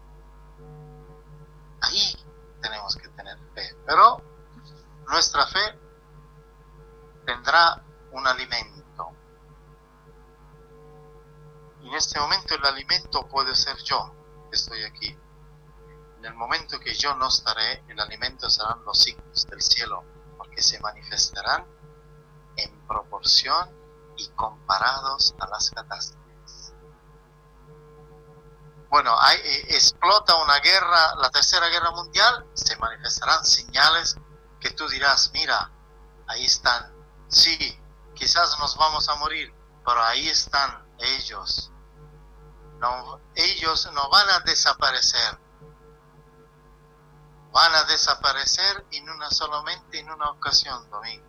Ahí tenemos que tener fe. Pero nuestra fe tendrá un alimento. Y en este momento el alimento puede ser yo, que estoy aquí. En el momento que yo no estaré, el alimento serán los signos del cielo, porque se manifestarán en proporción y comparados a las catástrofes bueno, hay, eh, explota una guerra, la tercera guerra mundial, se manifestarán señales que tú dirás, mira, ahí están. Sí, quizás nos vamos a morir, pero ahí están ellos. No, ellos no van a desaparecer. Van a desaparecer en una solamente en una ocasión, Domingo.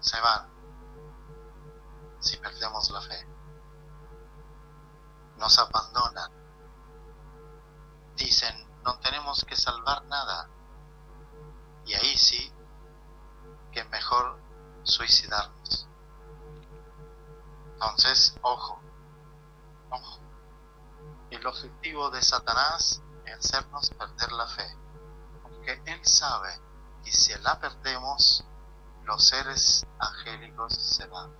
Se van. Si perdemos la fe nos abandonan. Dicen, no tenemos que salvar nada. Y ahí sí que mejor suicidarnos. Entonces, ojo, ojo. El objetivo de Satanás es hacernos perder la fe. Porque él sabe que si la perdemos, los seres angélicos se van.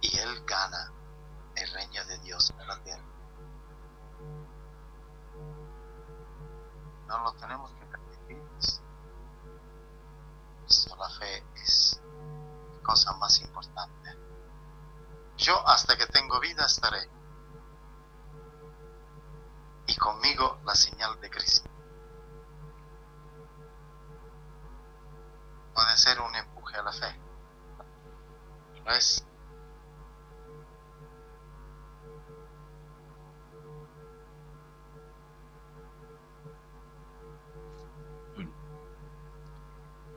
Y él gana el reino de Dios en la tierra. No lo tenemos que permitir. la fe es la cosa más importante. Yo hasta que tengo vida estaré. Y conmigo la señal de Cristo. Puede ser un empuje a la fe. No es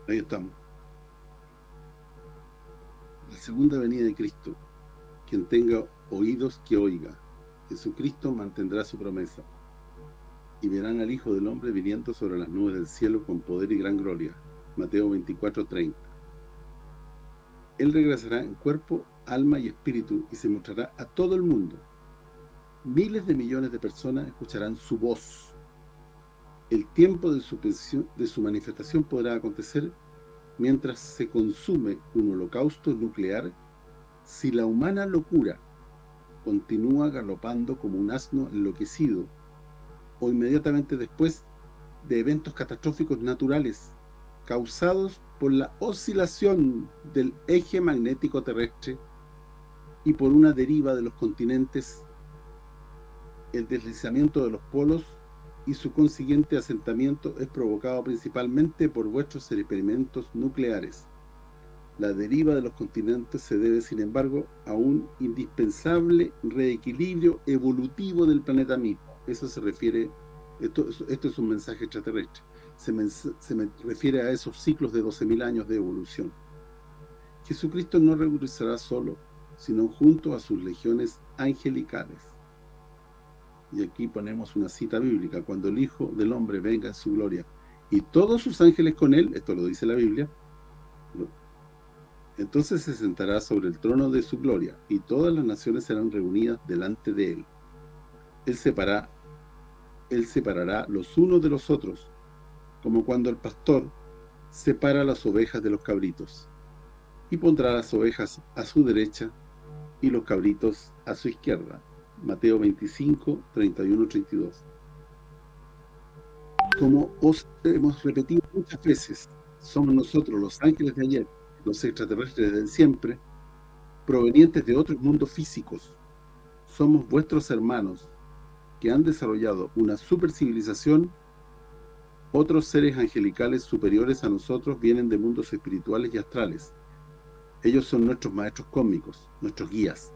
Ahí estamos. La segunda venida de Cristo. Quien tenga oídos que oiga. Jesucristo mantendrá su promesa. Y verán al Hijo del Hombre viniendo sobre las nubes del cielo con poder y gran gloria. Mateo 24:30. Él regresará en cuerpo, alma y espíritu y se mostrará a todo el mundo. Miles de millones de personas escucharán su voz el tiempo de su, de su manifestación podrá acontecer mientras se consume un holocausto nuclear si la humana locura continúa galopando como un asno enloquecido o inmediatamente después de eventos catastróficos naturales causados por la oscilación del eje magnético terrestre y por una deriva de los continentes, el deslizamiento de los polos y su consiguiente asentamiento es provocado principalmente por vuestros experimentos nucleares. La deriva de los continentes se debe, sin embargo, a un indispensable reequilibrio evolutivo del planeta mismo. Eso se refiere, esto, esto es un mensaje extraterrestre se me, refiere a esos ciclos de 12.000 años de evolución. Jesucristo no regresará solo, sino junto a sus legiones angelicales. Y aquí ponemos una cita bíblica, cuando el Hijo del Hombre venga en su gloria, y todos sus ángeles con él, esto lo dice la Biblia, entonces se sentará sobre el trono de su gloria, y todas las naciones serán reunidas delante de él. Él, separa, él separará los unos de los otros, como cuando el pastor separa las ovejas de los cabritos, y pondrá las ovejas a su derecha y los cabritos a su izquierda. Mateo 25, 31, 32. Como os hemos repetido muchas veces, somos nosotros los ángeles de ayer, los extraterrestres de siempre, provenientes de otros mundos físicos. Somos vuestros hermanos, que han desarrollado una supercivilización otros seres angelicales superiores a nosotros vienen de mundos espirituales y astrales. Ellos son nuestros maestros cósmicos, nuestros guías.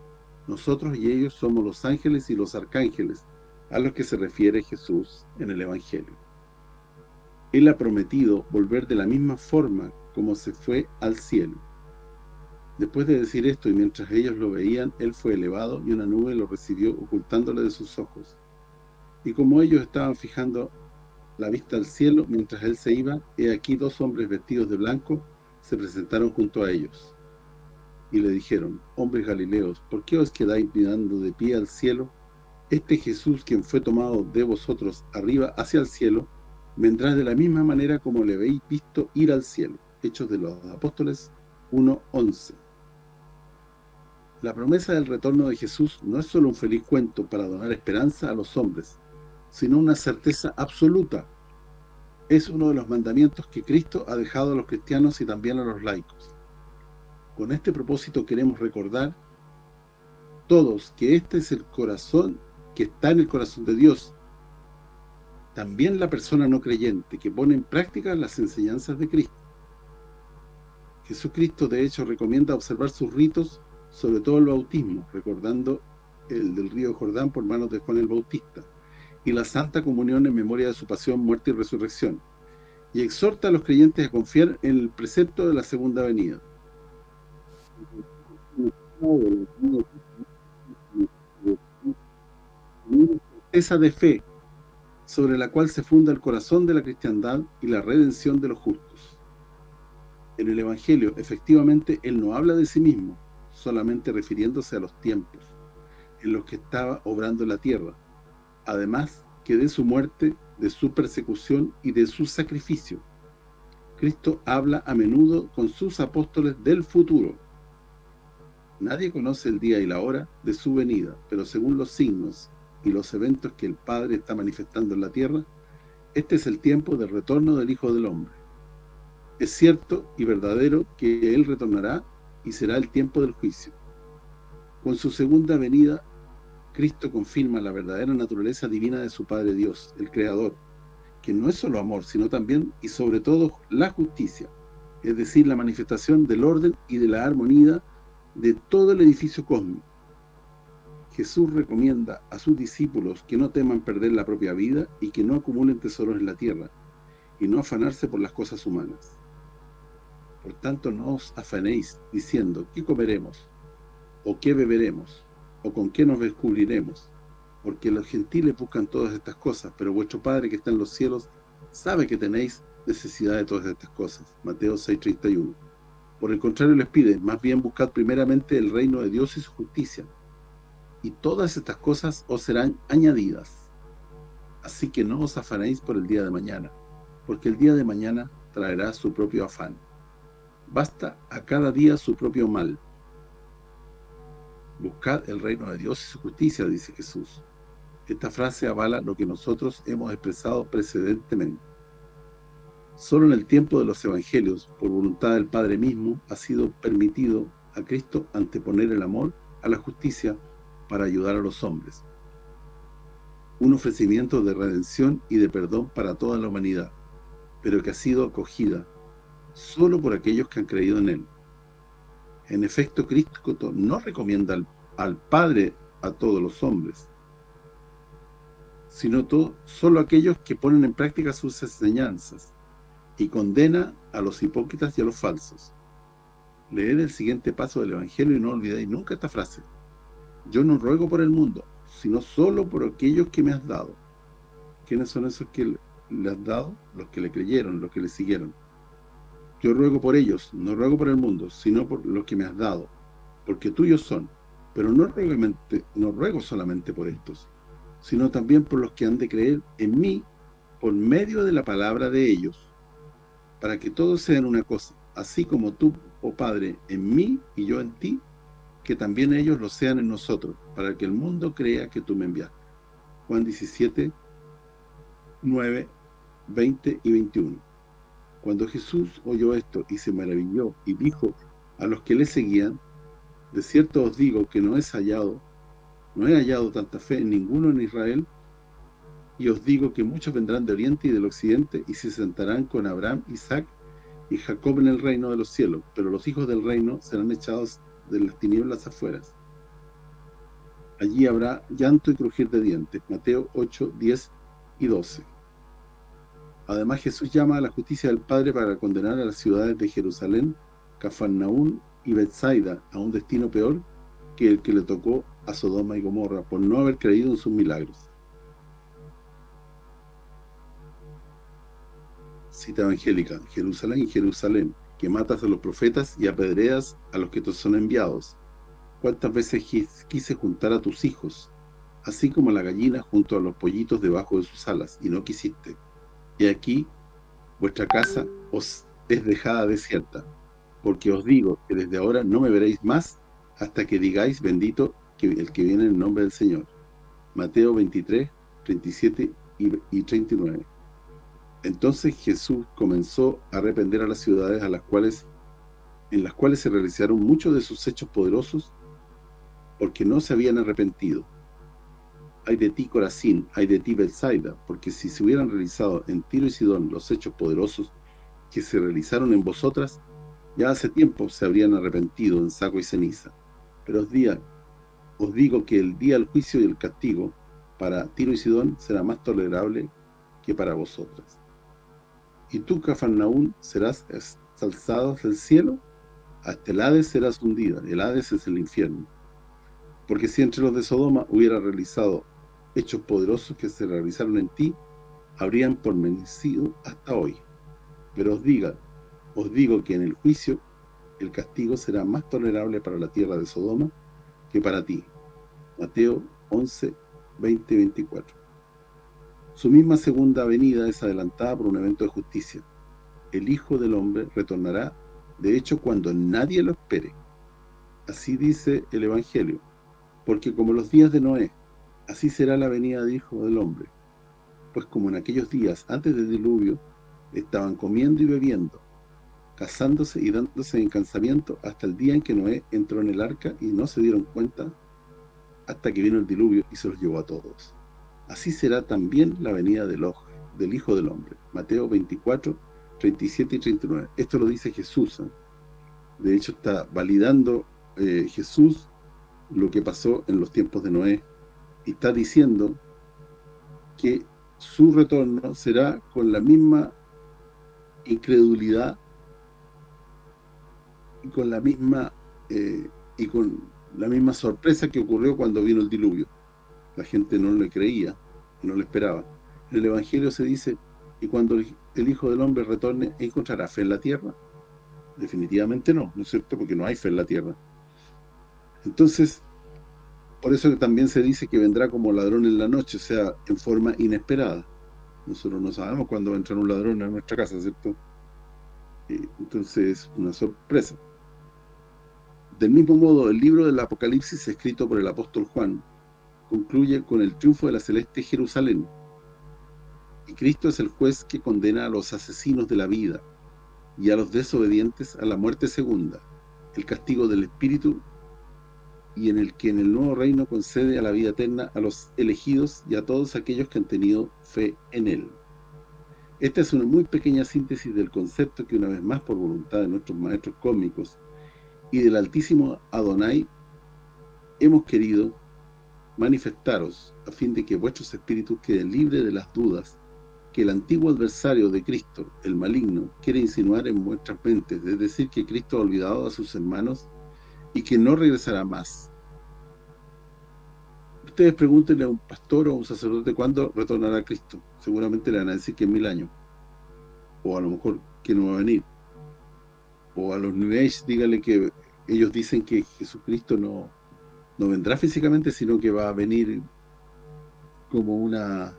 Nosotros y ellos somos los ángeles y los arcángeles, a los que se refiere Jesús en el Evangelio. Él ha prometido volver de la misma forma como se fue al cielo. Después de decir esto, y mientras ellos lo veían, Él fue elevado y una nube lo recibió ocultándole de sus ojos. Y como ellos estaban fijando la vista al cielo mientras él se iba, he aquí dos hombres vestidos de blanco se presentaron junto a ellos. Y le dijeron, hombres galileos, ¿por qué os quedáis mirando de pie al cielo? Este Jesús, quien fue tomado de vosotros arriba hacia el cielo, vendrá de la misma manera como le habéis visto ir al cielo. Hechos de los Apóstoles 1.11 La promesa del retorno de Jesús no es solo un feliz cuento para donar esperanza a los hombres, sino una certeza absoluta. Es uno de los mandamientos que Cristo ha dejado a los cristianos y también a los laicos. Con este propósito queremos recordar todos que este es el corazón que está en el corazón de Dios. También la persona no creyente que pone en práctica las enseñanzas de Cristo. Jesucristo de hecho recomienda observar sus ritos, sobre todo el bautismo, recordando el del río Jordán por manos de Juan el Bautista y la Santa Comunión en memoria de su pasión, muerte y resurrección, y exhorta a los creyentes a confiar en el precepto de la segunda venida. Esa de fe sobre la cual se funda el corazón de la cristiandad y la redención de los justos. En el Evangelio, efectivamente, Él no habla de sí mismo, solamente refiriéndose a los tiempos en los que estaba obrando la tierra, además que de su muerte, de su persecución y de su sacrificio. Cristo habla a menudo con sus apóstoles del futuro. Nadie conoce el día y la hora de su venida, pero según los signos y los eventos que el Padre está manifestando en la tierra, este es el tiempo del retorno del Hijo del Hombre. Es cierto y verdadero que Él retornará y será el tiempo del juicio. Con su segunda venida Cristo confirma la verdadera naturaleza divina de su Padre Dios, el Creador, que no es solo amor, sino también y sobre todo la justicia, es decir, la manifestación del orden y de la armonía de todo el edificio cósmico. Jesús recomienda a sus discípulos que no teman perder la propia vida y que no acumulen tesoros en la tierra, y no afanarse por las cosas humanas. Por tanto, no os afanéis diciendo, ¿qué comeremos? ¿O qué beberemos? O con qué nos descubriremos, porque los gentiles buscan todas estas cosas, pero vuestro Padre que está en los cielos sabe que tenéis necesidad de todas estas cosas. Mateo 6:31. Por el contrario les pide, más bien buscad primeramente el reino de Dios y su justicia, y todas estas cosas os serán añadidas. Así que no os afanéis por el día de mañana, porque el día de mañana traerá su propio afán. Basta a cada día su propio mal. Buscad el reino de Dios y su justicia, dice Jesús. Esta frase avala lo que nosotros hemos expresado precedentemente. Solo en el tiempo de los evangelios, por voluntad del Padre mismo, ha sido permitido a Cristo anteponer el amor a la justicia para ayudar a los hombres. Un ofrecimiento de redención y de perdón para toda la humanidad, pero que ha sido acogida solo por aquellos que han creído en Él. En efecto, Cristo no recomienda al, Padre a todos los hombres, sino todo, solo aquellos que ponen en práctica sus enseñanzas y condena a los hipócritas y a los falsos. Leed el siguiente paso del Evangelio y no olvidéis nunca esta frase. Yo no ruego por el mundo, sino solo por aquellos que me has dado. ¿Quiénes son esos que le has dado? Los que le creyeron, los que le siguieron. Yo ruego por ellos, no ruego por el mundo, sino por los que me has dado, porque tuyos son. Pero no ruego, no ruego solamente por estos, sino también por los que han de creer en mí por medio de la palabra de ellos, para que todos sean una cosa, así como tú, oh Padre, en mí y yo en ti, que también ellos lo sean en nosotros, para que el mundo crea que tú me enviaste. Juan 17, 9, 20 y 21. Cuando Jesús oyó esto y se maravilló y dijo a los que le seguían, de cierto os digo que no es hallado, no he hallado tanta fe en ninguno en Israel, y os digo que muchos vendrán de oriente y del occidente y se sentarán con Abraham, Isaac y Jacob en el reino de los cielos, pero los hijos del reino serán echados de las tinieblas afueras. Allí habrá llanto y crujir de dientes. Mateo 8, 10 y 12. Además Jesús llama a la justicia del Padre para condenar a las ciudades de Jerusalén, Cafarnaún y Bethsaida a un destino peor que el que le tocó a Sodoma y Gomorra por no haber creído en sus milagros. Cita evangélica, Jerusalén, Jerusalén, que matas a los profetas y apedreas a los que te son enviados. ¿Cuántas veces quise juntar a tus hijos, así como la gallina junto a los pollitos debajo de sus alas, y no quisiste? Y aquí vuestra casa os es dejada desierta, porque os digo que desde ahora no me veréis más hasta que digáis bendito que el que viene en el nombre del Señor. Mateo 23, 37 y 39. Entonces Jesús comenzó a arrepender a las ciudades a las cuales en las cuales se realizaron muchos de sus hechos poderosos porque no se habían arrepentido. Hay de ti Corazín, hay de ti Bethsaida, porque si se hubieran realizado en Tiro y Sidón los hechos poderosos que se realizaron en vosotras, ya hace tiempo se habrían arrepentido en saco y ceniza. Pero os, os digo que el día del juicio y el castigo para Tiro y Sidón será más tolerable que para vosotras y tú, Cafarnaún, serás exalzado del cielo, hasta el Hades serás hundida, el Hades es el infierno. Porque si entre los de Sodoma hubiera realizado hechos poderosos que se realizaron en ti, habrían permanecido hasta hoy. Pero os diga, os digo que en el juicio el castigo será más tolerable para la tierra de Sodoma que para ti. Mateo 11, 20 24. Su misma segunda venida es adelantada por un evento de justicia. El Hijo del Hombre retornará, de hecho, cuando nadie lo espere. Así dice el Evangelio. Porque como los días de Noé, así será la venida del Hijo del Hombre. Pues como en aquellos días, antes del diluvio, estaban comiendo y bebiendo, casándose y dándose en cansamiento hasta el día en que Noé entró en el arca y no se dieron cuenta hasta que vino el diluvio y se los llevó a todos así será también la venida del, del Hijo del Hombre. Mateo 24, 37 y 39. Esto lo dice Jesús. ¿eh? De hecho, está validando eh, Jesús lo que pasó en los tiempos de Noé. Está diciendo que su retorno será con la misma incredulidad y con la misma eh, y con la misma sorpresa que ocurrió cuando vino el diluvio la gente no le creía, no le esperaba. En el Evangelio se dice, y cuando el Hijo del Hombre retorne, ¿encontrará fe en la tierra? Definitivamente no, ¿no es cierto? Porque no hay fe en la tierra. Entonces, por eso también se dice que vendrá como ladrón en la noche, o sea, en forma inesperada. Nosotros no sabemos cuándo va a entrar un ladrón a nuestra casa, ¿cierto? entonces, una sorpresa. Del mismo modo, el libro del Apocalipsis, escrito por el apóstol Juan, concluye con el triunfo de la celeste Jerusalén. Y Cristo es el juez que condena a los asesinos de la vida y a los desobedientes a la muerte segunda, el castigo del Espíritu y en el que en el nuevo reino concede a la vida eterna a los elegidos y a todos aquellos que han tenido fe en Él. Esta es una muy pequeña síntesis del concepto que una vez más por voluntad de nuestros maestros cósmicos y del altísimo Adonai hemos querido manifestaros a fin de que vuestros espíritus queden libres de las dudas que el antiguo adversario de Cristo, el maligno, quiere insinuar en vuestras mentes, es decir, que Cristo ha olvidado a sus hermanos y que no regresará más. Ustedes pregúntenle a un pastor o a un sacerdote cuándo retornará Cristo. Seguramente le van a decir que en mil años. O a lo mejor que no va a venir. O a los New Age, díganle que ellos dicen que Jesucristo no, no vendrá físicamente, sino que va a venir como una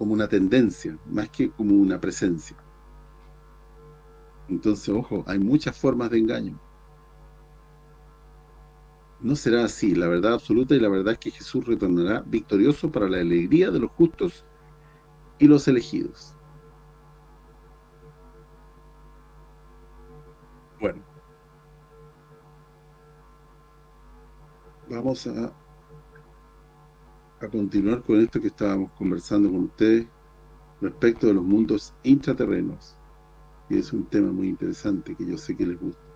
como una tendencia, más que como una presencia. Entonces, ojo, hay muchas formas de engaño. No será así, la verdad absoluta y la verdad es que Jesús retornará victorioso para la alegría de los justos y los elegidos. Bueno. Vamos a, a continuar con esto que estábamos conversando con ustedes respecto de los mundos intraterrenos. Y es un tema muy interesante que yo sé que les gusta.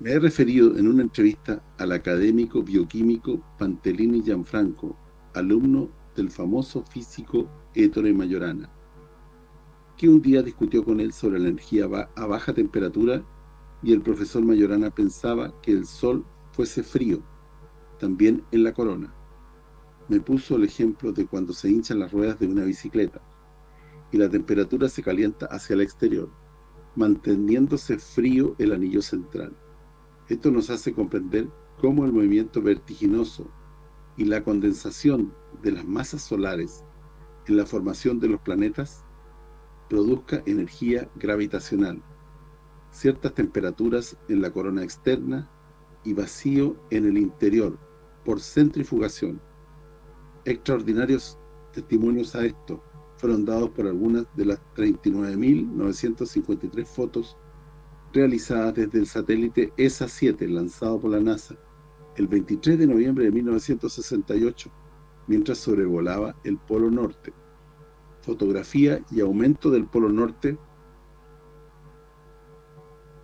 Me he referido en una entrevista al académico bioquímico Pantelini Gianfranco, alumno del famoso físico Ettore Majorana, que un día discutió con él sobre la energía a baja temperatura y el profesor Majorana pensaba que el Sol fuese frío, también en la corona. Me puso el ejemplo de cuando se hinchan las ruedas de una bicicleta y la temperatura se calienta hacia el exterior, manteniéndose frío el anillo central. Esto nos hace comprender cómo el movimiento vertiginoso y la condensación de las masas solares en la formación de los planetas produzca energía gravitacional, ciertas temperaturas en la corona externa y vacío en el interior por centrifugación. Extraordinarios testimonios a esto fueron dados por algunas de las 39.953 fotos realizadas desde el satélite ESA-7 lanzado por la NASA el 23 de noviembre de 1968 mientras sobrevolaba el Polo Norte. Fotografía y aumento del Polo Norte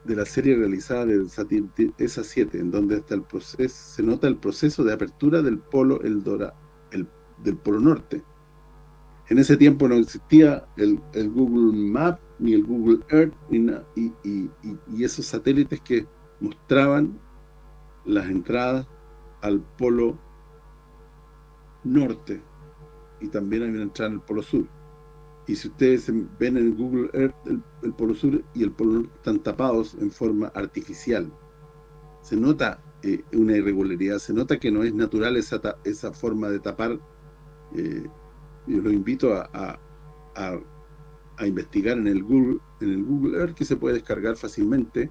de la serie realizada del satélite ESA-7 en donde hasta el proceso se nota el proceso de apertura del polo el Dora, el, del Polo Norte. En ese tiempo no existía el, Google Map ni el Google Earth, y, y, esos satélites que mostraban las entradas al polo norte y también hay una entrada en el polo sur. Y si ustedes ven en Google Earth, el, polo sur y el polo norte están tapados en forma artificial. Se nota eh, una irregularidad, se nota que no es natural esa, esa forma de tapar. Eh, yo lo invito a a investigar en el Google en el Google Earth que se puede descargar fácilmente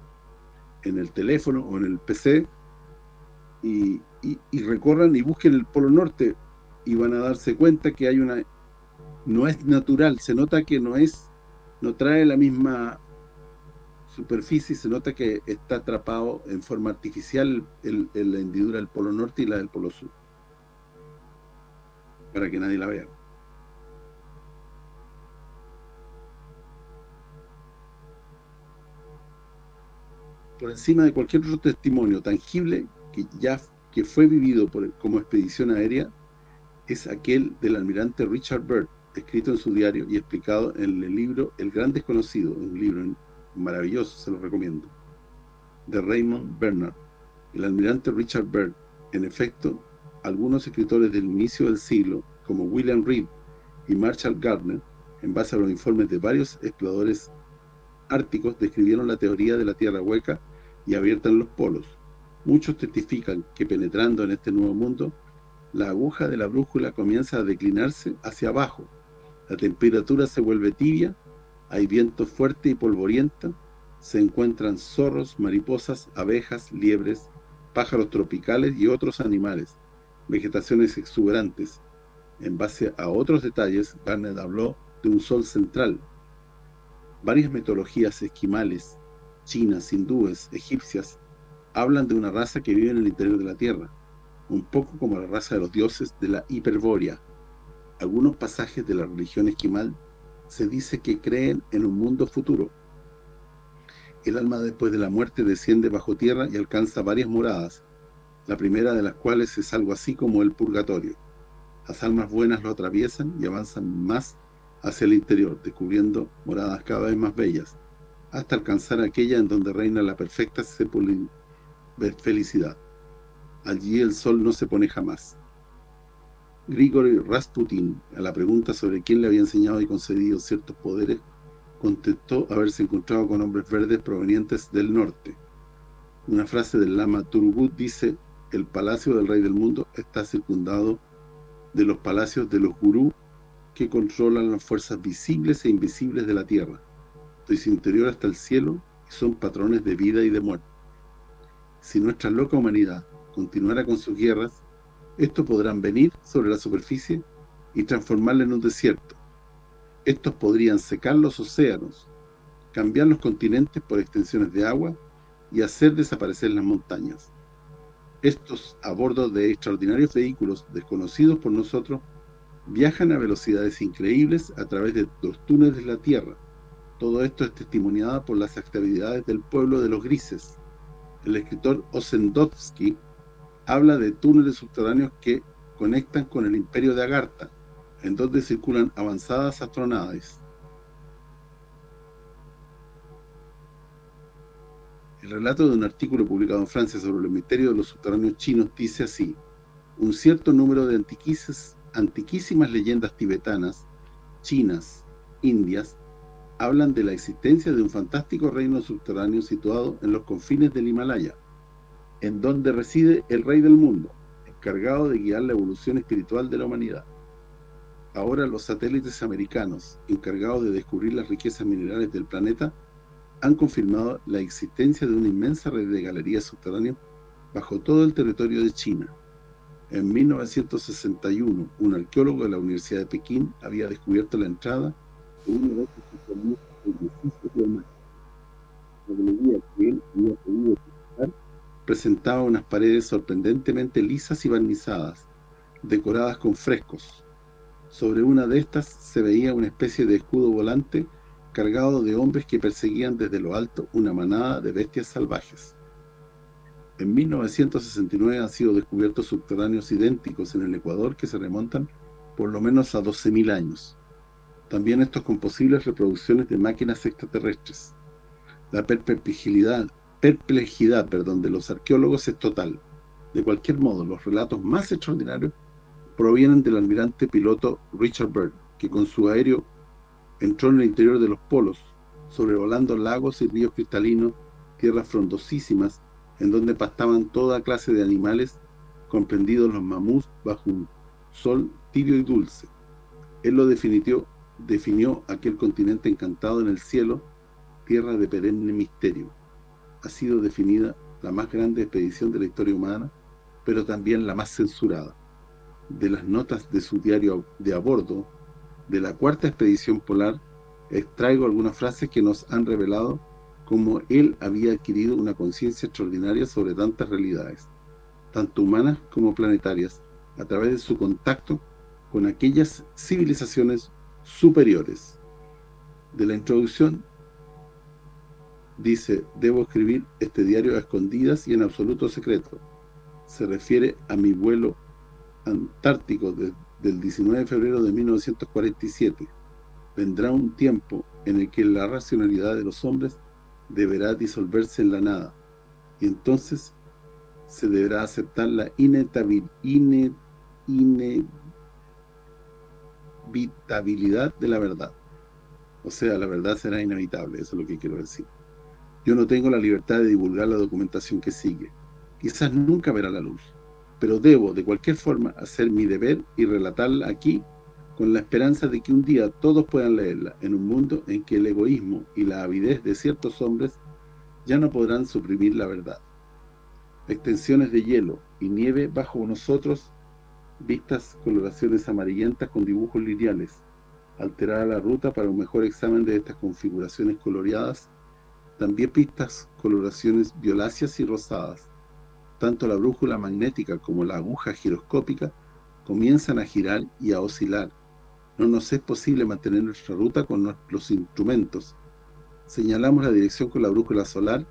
en el teléfono o en el PC y, recorran y busquen el Polo Norte y van a darse cuenta que hay una no es natural, se nota que no es no trae la misma superficie, se nota que está atrapado en forma artificial el, la hendidura del Polo Norte y la del Polo Sur. Para que nadie la vea por encima de cualquier otro testimonio tangible que ya que fue vivido como expedición aérea es aquel del almirante Richard Byrd, escrito en su diario y explicado en el libro El Gran Desconocido, un libro maravilloso, se lo recomiendo, de Raymond Bernard. El almirante Richard Byrd, en efecto, algunos escritores del inicio del siglo, como William Reed y Marshall Gardner, en base a los informes de varios exploradores árticos, describieron la teoría de la Tierra hueca y abierta en los polos. Muchos testifican que penetrando en este nuevo mundo, la aguja de la brújula comienza a declinarse hacia abajo, la temperatura se vuelve tibia, hay viento fuerte y polvorienta, se encuentran zorros, mariposas, abejas, liebres, pájaros tropicales y otros animales, vegetaciones exuberantes. En base a otros detalles, Garnet habló de un sol central. Varias mitologías esquimales, chinas, hindúes, egipcias, hablan de una raza que vive en el interior de la Tierra, un poco como la raza de los dioses de la Hiperbórea. Algunos pasajes de la religión esquimal se dice que creen en un mundo futuro. El alma después de la muerte desciende bajo tierra y alcanza varias moradas, la primera de las cuales es algo así como el purgatorio. Las almas buenas lo atraviesan y avanzan más hacia el interior, descubriendo moradas cada vez más bellas, hasta alcanzar aquella en donde reina la perfecta felicidad. Allí el sol no se pone jamás. Grigory Rasputin, a la pregunta sobre quién le había enseñado y concedido ciertos poderes, contestó haberse encontrado con hombres verdes provenientes del norte. Una frase del lama Turgut dice, el palacio del rey del mundo está circundado de los palacios de los gurú que controlan las fuerzas visibles e invisibles de la tierra, desde su interior hasta el cielo, y son patrones de vida y de muerte. Si nuestra loca humanidad continuara con sus guerras, estos podrán venir sobre la superficie y transformarla en un desierto. Estos podrían secar los océanos, cambiar los continentes por extensiones de agua y hacer desaparecer las montañas. Estos, a bordo de extraordinarios vehículos desconocidos por nosotros, viajan a velocidades increíbles a través de los túneles de la Tierra. Todo esto es testimoniado por las actividades del pueblo de los grises. El escritor Osendowski habla de túneles subterráneos que conectan con el imperio de Agartha, en donde circulan avanzadas astronaves. El relato de un artículo publicado en Francia sobre los misterios de los subterráneos chinos dice así, un cierto número de antiquísimas leyendas tibetanas, chinas, indias, hablan de la existencia de un fantástico reino subterráneo situado en los confines del Himalaya, en donde reside el Rey del Mundo, encargado de guiar la evolución espiritual de la humanidad. Ahora los satélites americanos, encargados de descubrir las riquezas minerales del planeta, han confirmado la existencia de una inmensa red de galerías subterráneas bajo todo el territorio de China. En 1961, un arqueólogo de la Universidad de Pekín había descubierto la entrada de uno de estos La que él había podido presentaba unas paredes sorprendentemente lisas y barnizadas, decoradas con frescos. Sobre una de estas se veía una especie de escudo volante cargado de hombres que perseguían desde lo alto una manada de bestias salvajes. En 1969 han sido descubiertos subterráneos idénticos en el Ecuador que se remontan por lo menos a 12.000 años. También estos con posibles reproducciones de máquinas extraterrestres. La perplejidad perplejidad perdón, de los arqueólogos es total. De cualquier modo, los relatos más extraordinarios provienen del almirante piloto Richard Byrd, que con su aéreo entró en el interior de los polos, sobrevolando lagos y ríos cristalinos, tierras frondosísimas, en donde pastaban toda clase de animales, comprendidos los mamús bajo un sol tibio y dulce. Él lo definió, definió aquel continente encantado en el cielo, tierra de perenne misterio ha sido definida la más grande expedición de la historia humana, pero también la más censurada. De las notas de su diario de a bordo, de la cuarta expedición polar, extraigo algunas frases que nos han revelado cómo él había adquirido una conciencia extraordinaria sobre tantas realidades, tanto humanas como planetarias, a través de su contacto con aquellas civilizaciones superiores. De la introducción dice, debo escribir este diario a escondidas y en absoluto secreto. Se refiere a mi vuelo antártico del 19 de febrero de 1947. Vendrá un tiempo en el que la racionalidad de los hombres deberá disolverse en la nada. Y entonces se deberá aceptar la inevitabilidad de la verdad. O sea, la verdad será inevitable, eso es lo que quiero decir. Yo no tengo la libertad de divulgar la documentación que sigue. Quizás nunca verá la luz, pero debo, de cualquier forma, hacer mi deber y relatarla aquí con la esperanza de que un día todos puedan leerla en un mundo en que el egoísmo y la avidez de ciertos hombres ya no podrán suprimir la verdad. Extensiones de hielo y nieve bajo nosotros, vistas coloraciones amarillentas con dibujos lineales, alterada la ruta para un mejor examen de estas configuraciones coloreadas también pistas coloraciones violáceas y rosadas. Tanto la brújula magnética como la aguja giroscópica comienzan a girar y a oscilar. No nos es posible mantener nuestra ruta con los instrumentos. Señalamos la dirección con la brújula solar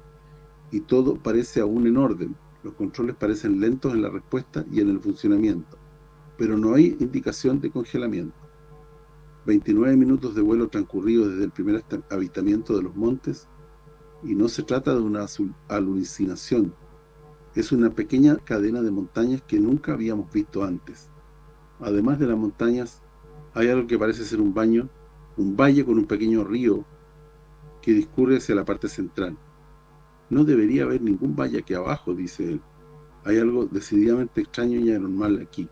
y todo parece aún en orden. Los controles parecen lentos en la respuesta y en el funcionamiento, pero no hay indicación de congelamiento. 29 minutos de vuelo transcurridos desde el primer avistamiento de los montes y no se trata de una alucinación, es una pequeña cadena de montañas que nunca habíamos visto antes. Además de las montañas, hay algo que parece ser un baño, un valle con un pequeño río que discurre hacia la parte central. No debería haber ningún valle aquí abajo, dice él. Hay algo decididamente extraño y anormal aquí.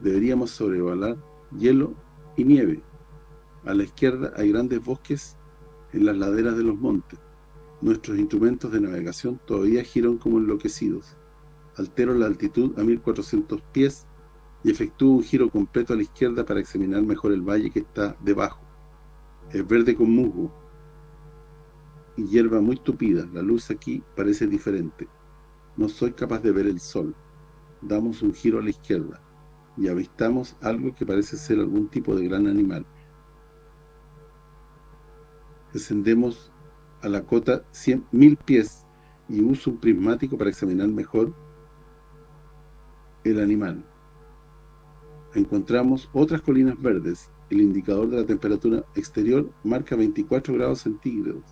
Deberíamos sobrevalar hielo y nieve. A la izquierda hay grandes bosques en las laderas de los montes. Nuestros instrumentos de navegación todavía giran como enloquecidos. Altero la altitud a 1400 pies y efectúo un giro completo a la izquierda para examinar mejor el valle que está debajo. Es verde con musgo y hierba muy tupida. La luz aquí parece diferente. No soy capaz de ver el sol. Damos un giro a la izquierda y avistamos algo que parece ser algún tipo de gran animal. Descendemos a la cota 100.000 pies y uso un prismático para examinar mejor el animal. Encontramos otras colinas verdes. El indicador de la temperatura exterior marca 24 grados centígrados.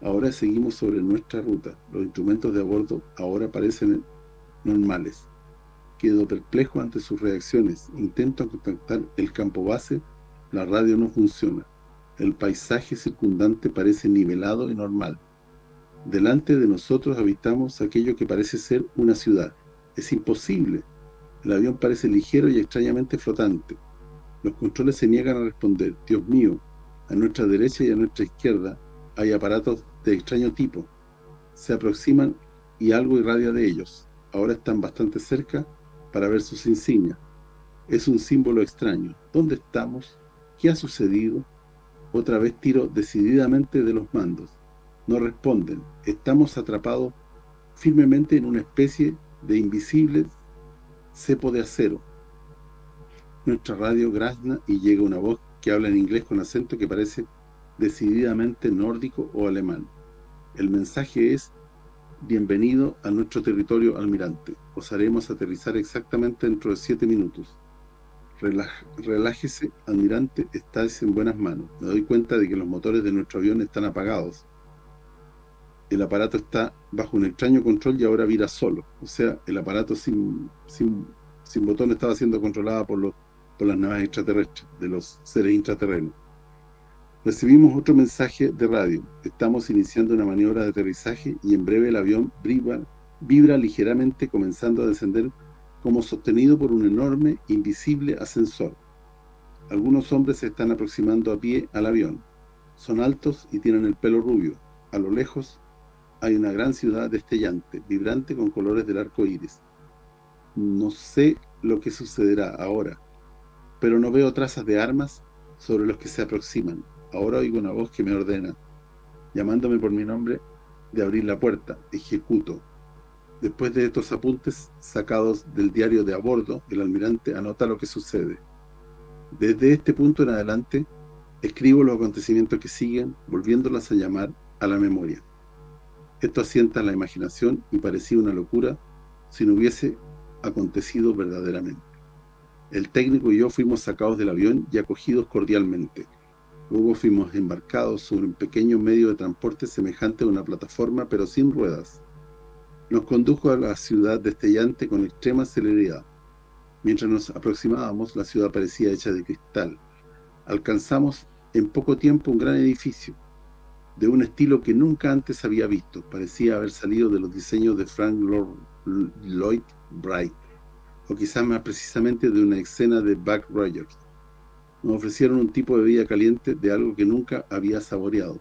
Ahora seguimos sobre nuestra ruta. Los instrumentos de a bordo ahora parecen normales. Quedo perplejo ante sus reacciones. Intento contactar el campo base. La radio no funciona. El paisaje circundante parece nivelado y normal. Delante de nosotros habitamos aquello que parece ser una ciudad. Es imposible. El avión parece ligero y extrañamente flotante. Los controles se niegan a responder. Dios mío, a nuestra derecha y a nuestra izquierda hay aparatos de extraño tipo. Se aproximan y algo irradia de ellos. Ahora están bastante cerca para ver sus insignias. Es un símbolo extraño. ¿Dónde estamos? ¿Qué ha sucedido? Otra vez tiro decididamente de los mandos. No responden. Estamos atrapados firmemente en una especie de invisible cepo de acero. Nuestra radio grazna y llega una voz que habla en inglés con acento que parece decididamente nórdico o alemán. El mensaje es Bienvenido a nuestro territorio almirante. Os haremos aterrizar exactamente dentro de siete minutos relájese, almirante, estáis en buenas manos. Me doy cuenta de que los motores de nuestro avión están apagados. El aparato está bajo un extraño control y ahora vira solo. O sea, el aparato sin, sin, sin botón estaba siendo controlado por, los, por las naves extraterrestres, de los seres intraterrenos. Recibimos otro mensaje de radio. Estamos iniciando una maniobra de aterrizaje y en breve el avión vibra, vibra ligeramente comenzando a descender como sostenido por un enorme, invisible ascensor. Algunos hombres se están aproximando a pie al avión. Son altos y tienen el pelo rubio. A lo lejos hay una gran ciudad destellante, vibrante con colores del arco iris. No sé lo que sucederá ahora, pero no veo trazas de armas sobre los que se aproximan. Ahora oigo una voz que me ordena, llamándome por mi nombre, de abrir la puerta. Ejecuto. Después de estos apuntes sacados del diario de a bordo, el almirante anota lo que sucede. Desde este punto en adelante, escribo los acontecimientos que siguen, volviéndolas a llamar a la memoria. Esto asienta la imaginación y parecía una locura si no hubiese acontecido verdaderamente. El técnico y yo fuimos sacados del avión y acogidos cordialmente. Luego fuimos embarcados sobre un pequeño medio de transporte semejante a una plataforma, pero sin ruedas Nos condujo a la ciudad destellante con extrema celeridad. Mientras nos aproximábamos, la ciudad parecía hecha de cristal. Alcanzamos en poco tiempo un gran edificio, de un estilo que nunca antes había visto. Parecía haber salido de los diseños de Frank Lloyd Bright, o quizás más precisamente de una escena de Buck Rogers. Nos ofrecieron un tipo de bebida caliente de algo que nunca había saboreado.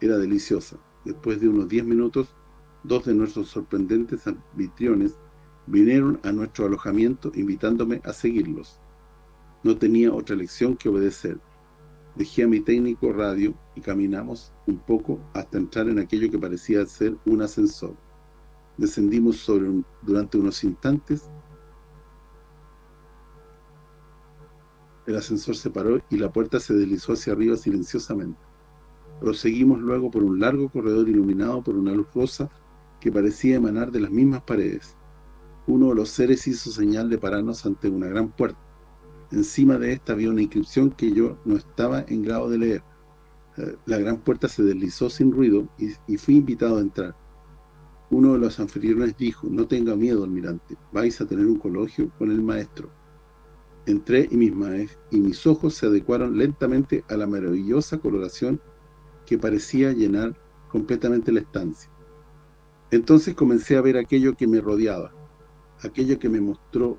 Era deliciosa. Después de unos 10 minutos, dos de nuestros sorprendentes anfitriones vinieron a nuestro alojamiento invitándome a seguirlos. No tenía otra elección que obedecer. Dejé a mi técnico radio y caminamos un poco hasta entrar en aquello que parecía ser un ascensor. Descendimos sobre durante unos instantes. El ascensor se paró y la puerta se deslizó hacia arriba silenciosamente. Proseguimos luego por un largo corredor iluminado por una luz rosa que parecía emanar de las mismas paredes. Uno de los seres hizo señal de pararnos ante una gran puerta. Encima de esta había una inscripción que yo no estaba en grado de leer. Eh, la gran puerta se deslizó sin ruido y, fui invitado a entrar. Uno de los anfitriones dijo, no tenga miedo, almirante, vais a tener un coloquio con el maestro. Entré y mis, y mis ojos se adecuaron lentamente a la maravillosa coloración que parecía llenar completamente la estancia. Entonces comencé a ver aquello que me rodeaba, aquello que me mostró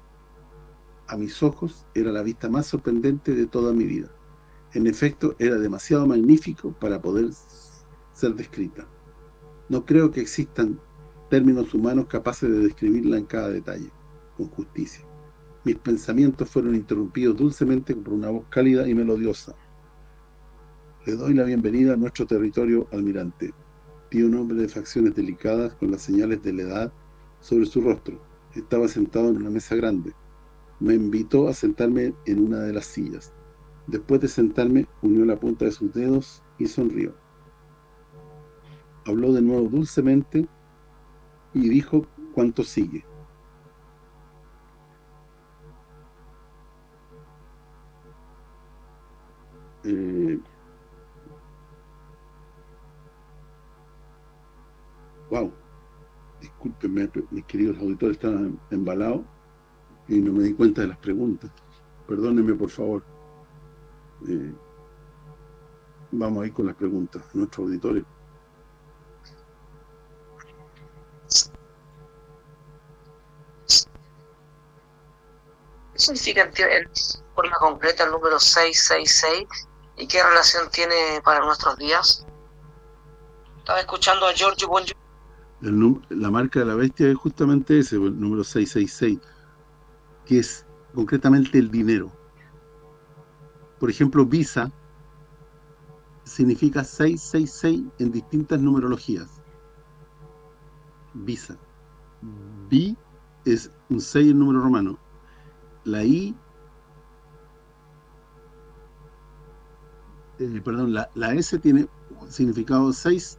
a mis ojos era la vista más sorprendente de toda mi vida. En efecto, era demasiado magnífico para poder ser descrita. No creo que existan términos humanos capaces de describirla en cada detalle, con justicia. Mis pensamientos fueron interrumpidos dulcemente por una voz cálida y melodiosa. Le doy la bienvenida a nuestro territorio, almirante. Tiene un hombre de facciones delicadas con las señales de la edad sobre su rostro. Estaba sentado en una mesa grande me invitó a sentarme en una de las sillas. Después de sentarme, unió la punta de sus dedos y sonrió. Habló de nuevo dulcemente y dijo cuánto sigue. Eh, wow. Discúlpenme, mis queridos auditores, estaban embalados y no me di cuenta de las preguntas. Perdónenme, por favor. Eh, vamos a ir con las preguntas nuestros auditores. ¿Qué significa en forma concreta el número 666 y qué relación tiene para nuestros días? Estaba escuchando a Giorgio Bon La marca de la bestia es justamente ese, el número 666 que es concretamente el dinero. Por ejemplo, Visa significa 666 en distintas numerologías. Visa. B es un 6 en número romano. La I eh, perdón, la, la, S tiene significado 6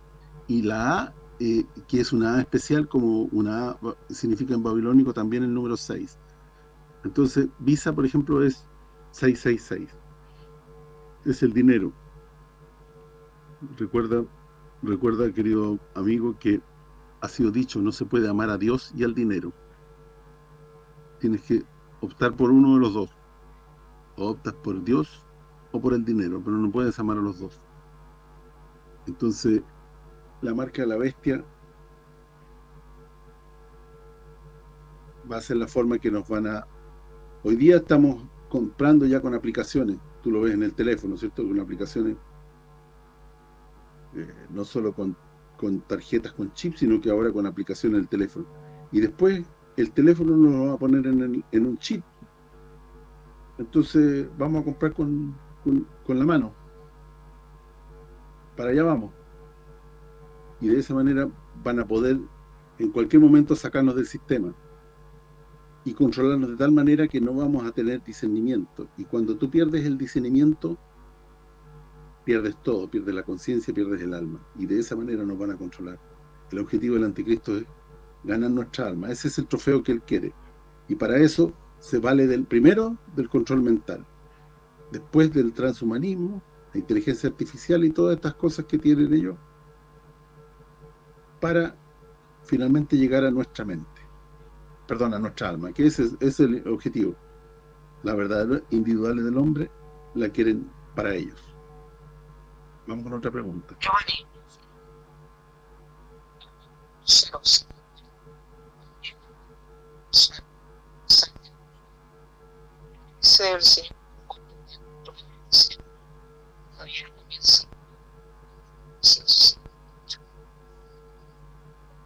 y la A, eh, que es una A especial, como una A significa en babilónico también el número 6. Entonces, Visa, por ejemplo, es 666. Es el dinero. Recuerda, recuerda, querido amigo, que ha sido dicho, no se puede amar a Dios y al dinero. Tienes que optar por uno de los dos. O optas por Dios o por el dinero, pero no puedes amar a los dos. Entonces, la marca de la bestia va a ser la forma que nos van a Hoy día estamos comprando ya con aplicaciones, tú lo ves en el teléfono, ¿cierto? Con aplicaciones, eh, no solo con, tarjetas con chips, sino que ahora con aplicaciones en el teléfono. Y después el teléfono nos lo va a poner en, un chip. Entonces vamos a comprar con la mano. Para allá vamos. Y de esa manera van a poder en cualquier momento sacarnos del sistema y controlarnos de tal manera que no vamos a tener discernimiento. Y cuando tú pierdes el discernimiento, pierdes todo, pierdes la conciencia, pierdes el alma. Y de esa manera nos van a controlar. El objetivo del anticristo es ganar nuestra alma. Ese es el trofeo que él quiere. Y para eso se vale del primero, del control mental. Después del transhumanismo, la inteligencia artificial y todas estas cosas que tienen ellos, para finalmente llegar a nuestra mente. Perdón, a nuestra alma, que ese es, el objetivo. La verdad individual del hombre la quieren para ellos. Vamos con otra pregunta.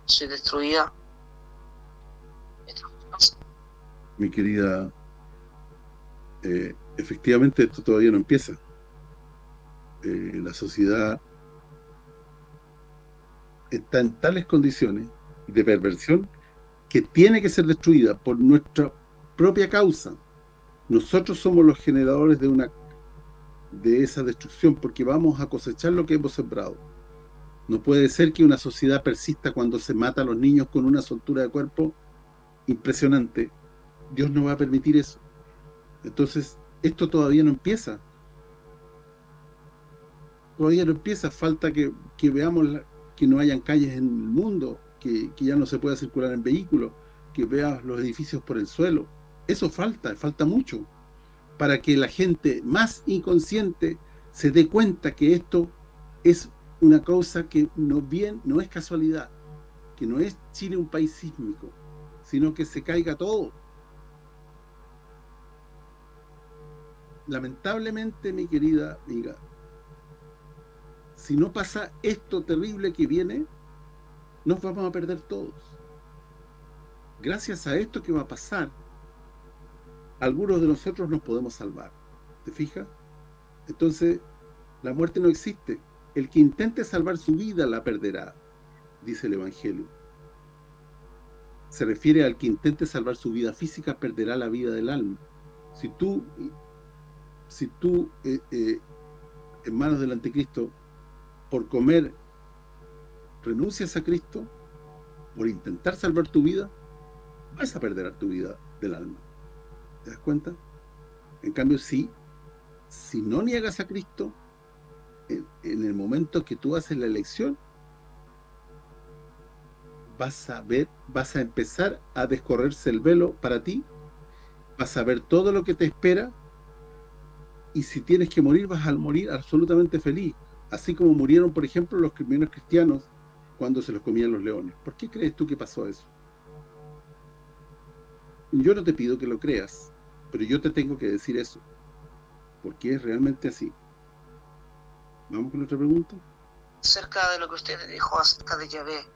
Soy destruida. Mi querida, eh, efectivamente esto todavía no empieza. Eh, la sociedad está en tales condiciones de perversión que tiene que ser destruida por nuestra propia causa. Nosotros somos los generadores de una de esa destrucción porque vamos a cosechar lo que hemos sembrado. No puede ser que una sociedad persista cuando se mata a los niños con una soltura de cuerpo impresionante. Dios no va a permitir eso. Entonces, esto todavía no empieza. Todavía no empieza. Falta que, veamos que no hayan calles en el mundo, que, ya no se pueda circular en vehículos, que veas los edificios por el suelo. Eso falta, falta mucho para que la gente más inconsciente se dé cuenta que esto es una cosa que no bien no es casualidad, que no es Chile un país sísmico, sino que se caiga todo. Lamentablemente, mi querida amiga, si no pasa esto terrible que viene, nos vamos a perder todos. Gracias a esto que va a pasar, algunos de nosotros nos podemos salvar. ¿Te fijas? Entonces, la muerte no existe. El que intente salvar su vida la perderá, dice el Evangelio. Se refiere al que intente salvar su vida física, perderá la vida del alma. Si tú, si tú eh, eh, en manos del anticristo, por comer, renuncias a Cristo, por intentar salvar tu vida, vas a perder tu vida del alma. ¿Te das cuenta? En cambio, si, si no niegas a Cristo, en, el momento que tú haces la elección, vas a ver, vas a empezar a descorrerse el velo para ti, vas a ver todo lo que te espera, y si tienes que morir, vas a morir absolutamente feliz. Así como murieron, por ejemplo, los primeros cristianos cuando se los comían los leones. ¿Por qué crees tú que pasó eso? Yo no te pido que lo creas, pero yo te tengo que decir eso, porque es realmente así. ¿Vamos con otra pregunta? Acerca de lo que usted dijo acerca de Yahvé.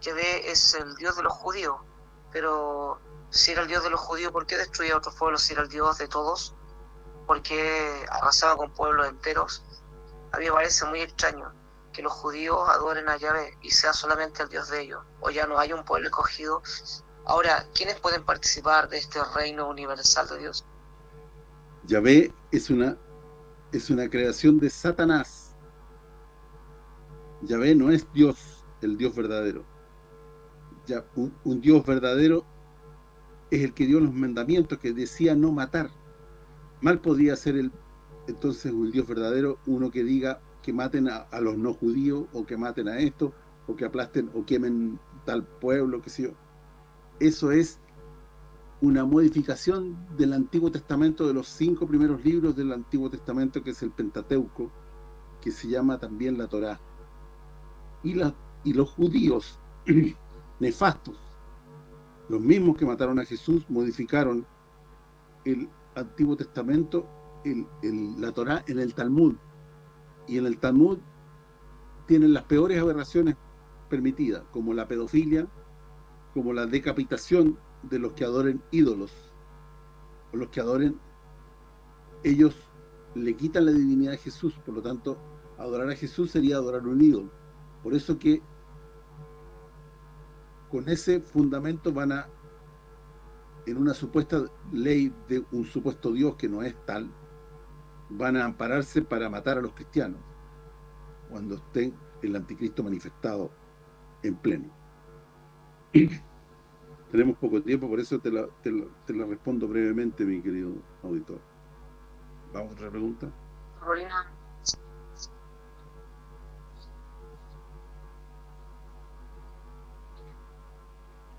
Yahvé es el Dios de los judíos, pero si era el Dios de los judíos, ¿por qué destruía a otros pueblos si era el Dios de todos? ¿Por qué arrasaba con pueblos enteros? A mí me parece muy extraño que los judíos adoren a Yahvé y sea solamente el Dios de ellos, o ya no hay un pueblo escogido Ahora, ¿quiénes pueden participar de este reino universal de Dios? Yahvé es una es una creación de Satanás. Yahvé no es Dios, el Dios verdadero. Ya, un, Dios verdadero es el que dio los mandamientos, que decía no matar. Mal podría ser el entonces un Dios verdadero uno que diga que maten a, los no judíos, o que maten a esto, o que aplasten o quemen tal pueblo, que sé yo eso es una modificación del Antiguo Testamento, de los cinco primeros libros del Antiguo Testamento, que es el Pentateuco, que se llama también la Torá. Y, y los judíos nefastos, los mismos que mataron a Jesús, modificaron el Antiguo Testamento, la Torá, en el Talmud. Y en el Talmud tienen las peores aberraciones permitidas, como la pedofilia, como la decapitación de los que adoren ídolos, o los que adoren, ellos le quitan la divinidad a Jesús, por lo tanto, adorar a Jesús sería adorar un ídolo. Por eso que con ese fundamento van a, en una supuesta ley de un supuesto Dios que no es tal, van a ampararse para matar a los cristianos cuando estén el anticristo manifestado en pleno. Tenemos poco tiempo, por eso te la, te, respondo brevemente, mi querido auditor. ¿Vamos a otra pregunta?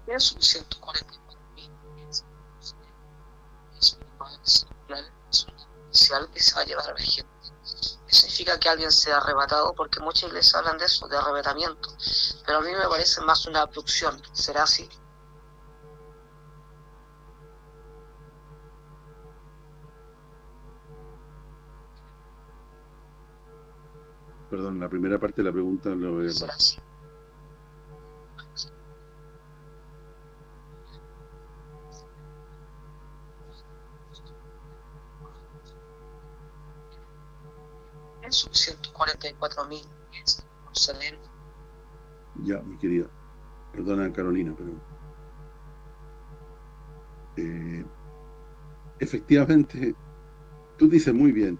Es un 144 especial que se va a llevar a la gente. significa que alguien sea arrebatado, porque muchas iglesias hablan de eso, de arrebatamiento. Pero a mí me parece más una abducción. ¿Será así? Perdón, la primera parte de la pregunta lo voy a... ¿Será así? Sus 144 mil Ya, mi querida. Perdona, Carolina, pero... Eh, efectivamente, tú dices muy bien,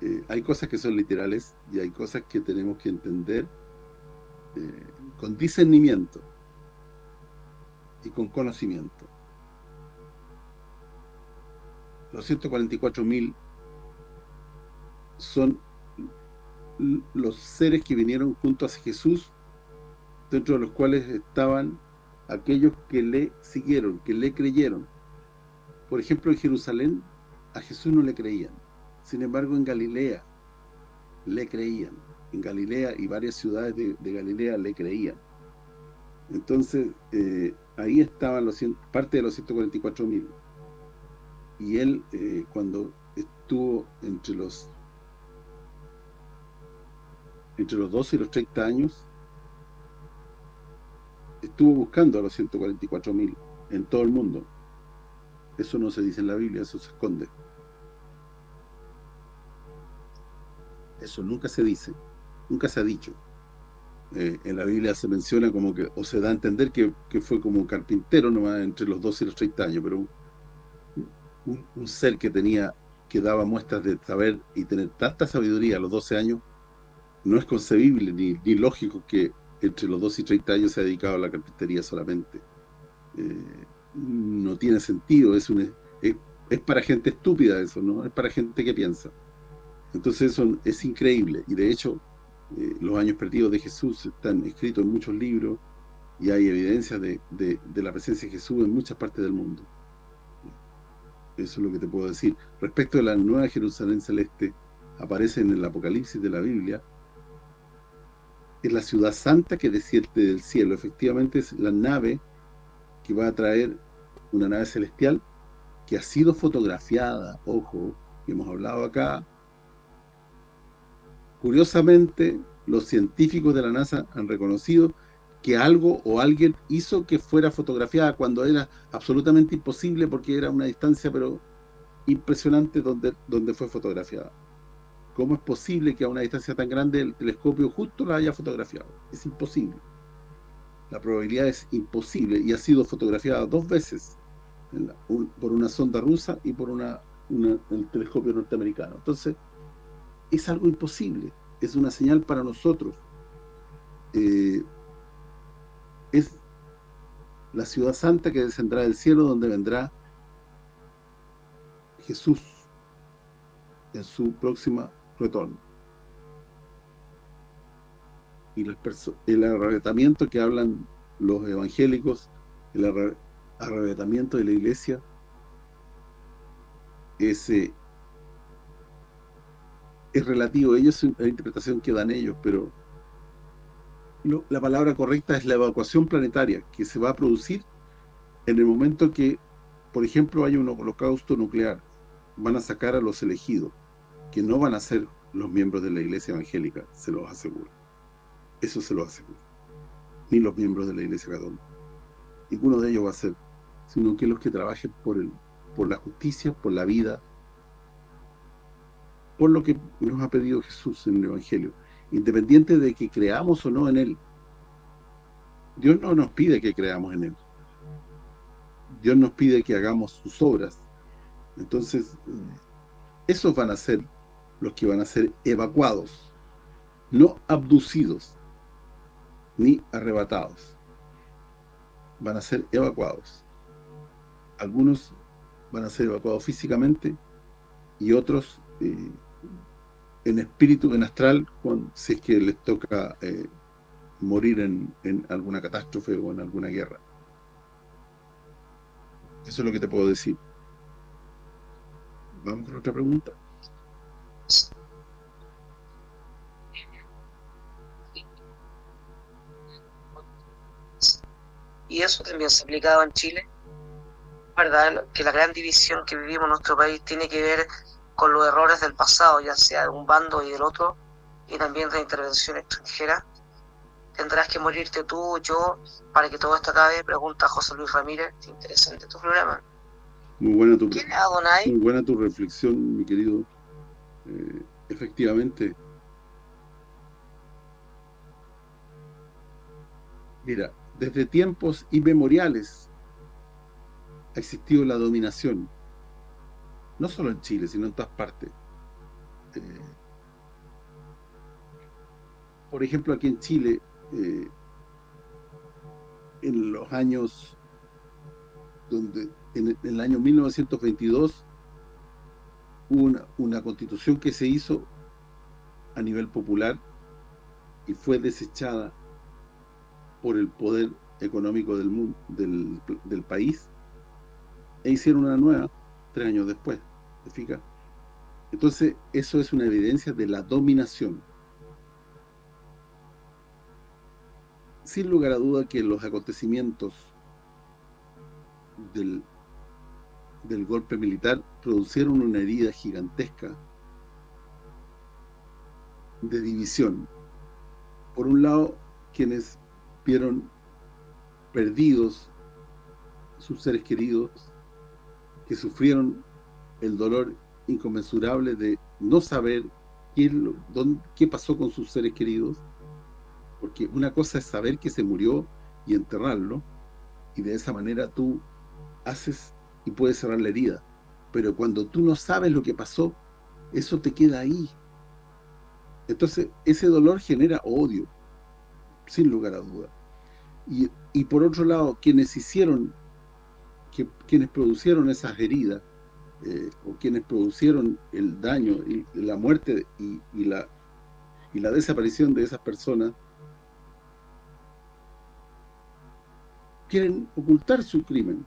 eh, hay cosas que son literales y hay cosas que tenemos que entender eh, con discernimiento y con conocimiento. Los 144 mil son los seres que vinieron junto a Jesús, dentro de los cuales estaban aquellos que le siguieron, que le creyeron. Por ejemplo, en Jerusalén a Jesús no le creían. Sin embargo, en Galilea le creían. En Galilea y varias ciudades de, Galilea le creían. Entonces, eh, ahí estaban los parte de los 144 mil. Y él, eh, cuando estuvo entre los entre los 12 y los 30 años, estuvo buscando a los 144.000 en todo el mundo. Eso no se dice en la Biblia, eso se esconde. Eso nunca se dice, nunca se ha dicho. Eh, en la Biblia se menciona como que, o se da a entender que, fue como un carpintero nomás entre los 12 y los 30 años, pero un, un ser que tenía, que daba muestras de saber y tener tanta sabiduría a los 12 años, no es concebible ni, lógico que entre los 2 y 30 años se ha dedicado a la carpintería solamente. Eh, no tiene sentido, es, un, es, para gente estúpida eso, no es para gente que piensa. Entonces eso es increíble y de hecho eh, los años perdidos de Jesús están escritos en muchos libros y hay evidencia de, de, la presencia de Jesús en muchas partes del mundo. Eso es lo que te puedo decir. Respecto a la Nueva Jerusalén Celeste, aparece en el Apocalipsis de la Biblia es la ciudad santa que desciende del cielo. Efectivamente es la nave que va a traer una nave celestial que ha sido fotografiada, ojo, que hemos hablado acá. Curiosamente, los científicos de la NASA han reconocido que algo o alguien hizo que fuera fotografiada cuando era absolutamente imposible porque era una distancia pero impresionante donde, donde fue fotografiada. ¿Cómo es posible que a una distancia tan grande el telescopio justo la haya fotografiado? Es imposible. La probabilidad es imposible y ha sido fotografiada dos veces por una sonda rusa y por una, el telescopio norteamericano. Entonces, es algo imposible. Es una señal para nosotros. Eh, es la ciudad santa que descendrá del cielo donde vendrá Jesús en su próxima retorno. Y el arrebatamiento que hablan los evangélicos, el arrebatamiento de la iglesia, ese es relativo, ellos es la interpretación que dan ellos, pero la palabra correcta es la evacuación planetaria, que se va a producir en el momento que, por ejemplo, hay un holocausto nuclear, van a sacar a los elegidos, que no van a ser los miembros de la iglesia evangélica, se los aseguro. Eso se lo aseguro. Ni los miembros de la iglesia católica. Ninguno de ellos va a ser, sino que los que trabajen por el por la justicia, por la vida, por lo que nos ha pedido Jesús en el Evangelio, independiente de que creamos o no en Él. Dios no nos pide que creamos en Él. Dios nos pide que hagamos sus obras. Entonces, esos van a ser los que van a ser evacuados, no abducidos, ni arrebatados. Van a ser evacuados. Algunos van a ser evacuados físicamente y otros eh, en espíritu, en astral, con, si es que les toca eh, morir en, en, alguna catástrofe o en alguna guerra. Eso es lo que te puedo decir. Vamos con otra pregunta. Y eso también se aplicaba en Chile. ¿Verdad? Que la gran división que vivimos en nuestro país tiene que ver con los errores del pasado, ya sea de un bando y del otro, y también de intervención extranjera. Tendrás que morirte tú, yo, para que todo esto acabe, pregunta José Luis Ramírez. Interesante tu programa. Muy buena tu, muy buena tu reflexión, mi querido. Eh, efectivamente. Mira, desde tiempos inmemoriales ha existido la dominación. No solo en Chile, sino en todas partes. Eh, por ejemplo, aquí en Chile, eh, en los años donde en, el año 1922 hubo una, constitución que se hizo a nivel popular y fue desechada por el poder económico del del, país e hicieron una nueva tres años después, ¿te? Entonces, eso es una evidencia de la dominación. Sin lugar a duda que los acontecimientos del, del golpe militar produjeron una herida gigantesca de división. Por un lado, quienes vieron perdidos sus seres queridos, que sufrieron el dolor inconmensurable de no saber qué, dónde, qué pasó con sus seres queridos, porque una cosa es saber que se murió y enterrarlo, y de esa manera tú haces y puedes cerrar la herida. Pero cuando tú no sabes lo que pasó, eso te queda ahí. Entonces, ese dolor genera odio, sin lugar a duda. Y, por otro lado, quienes hicieron, quienes producieron esas heridas, eh, o quienes producieron el daño y la muerte y, la y la desaparición de esas personas, quieren ocultar su crimen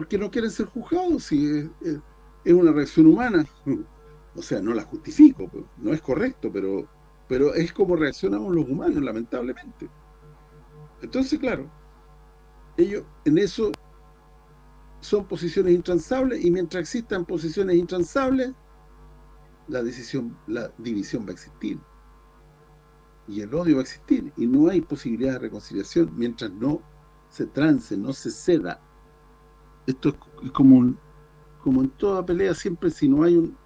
porque no quieren ser juzgados si es, una reacción humana. O sea, no la justifico pues, no es correcto, pero es como reaccionamos los humanos, lamentablemente. Entonces, claro ellos en eso son posiciones intransables y mientras existan posiciones intransables la decisión la división va a existir. Y el odio va a existir y no hay posibilidad de reconciliación mientras no se trance, no se ceda esto es como como en toda pelea siempre si no hay un,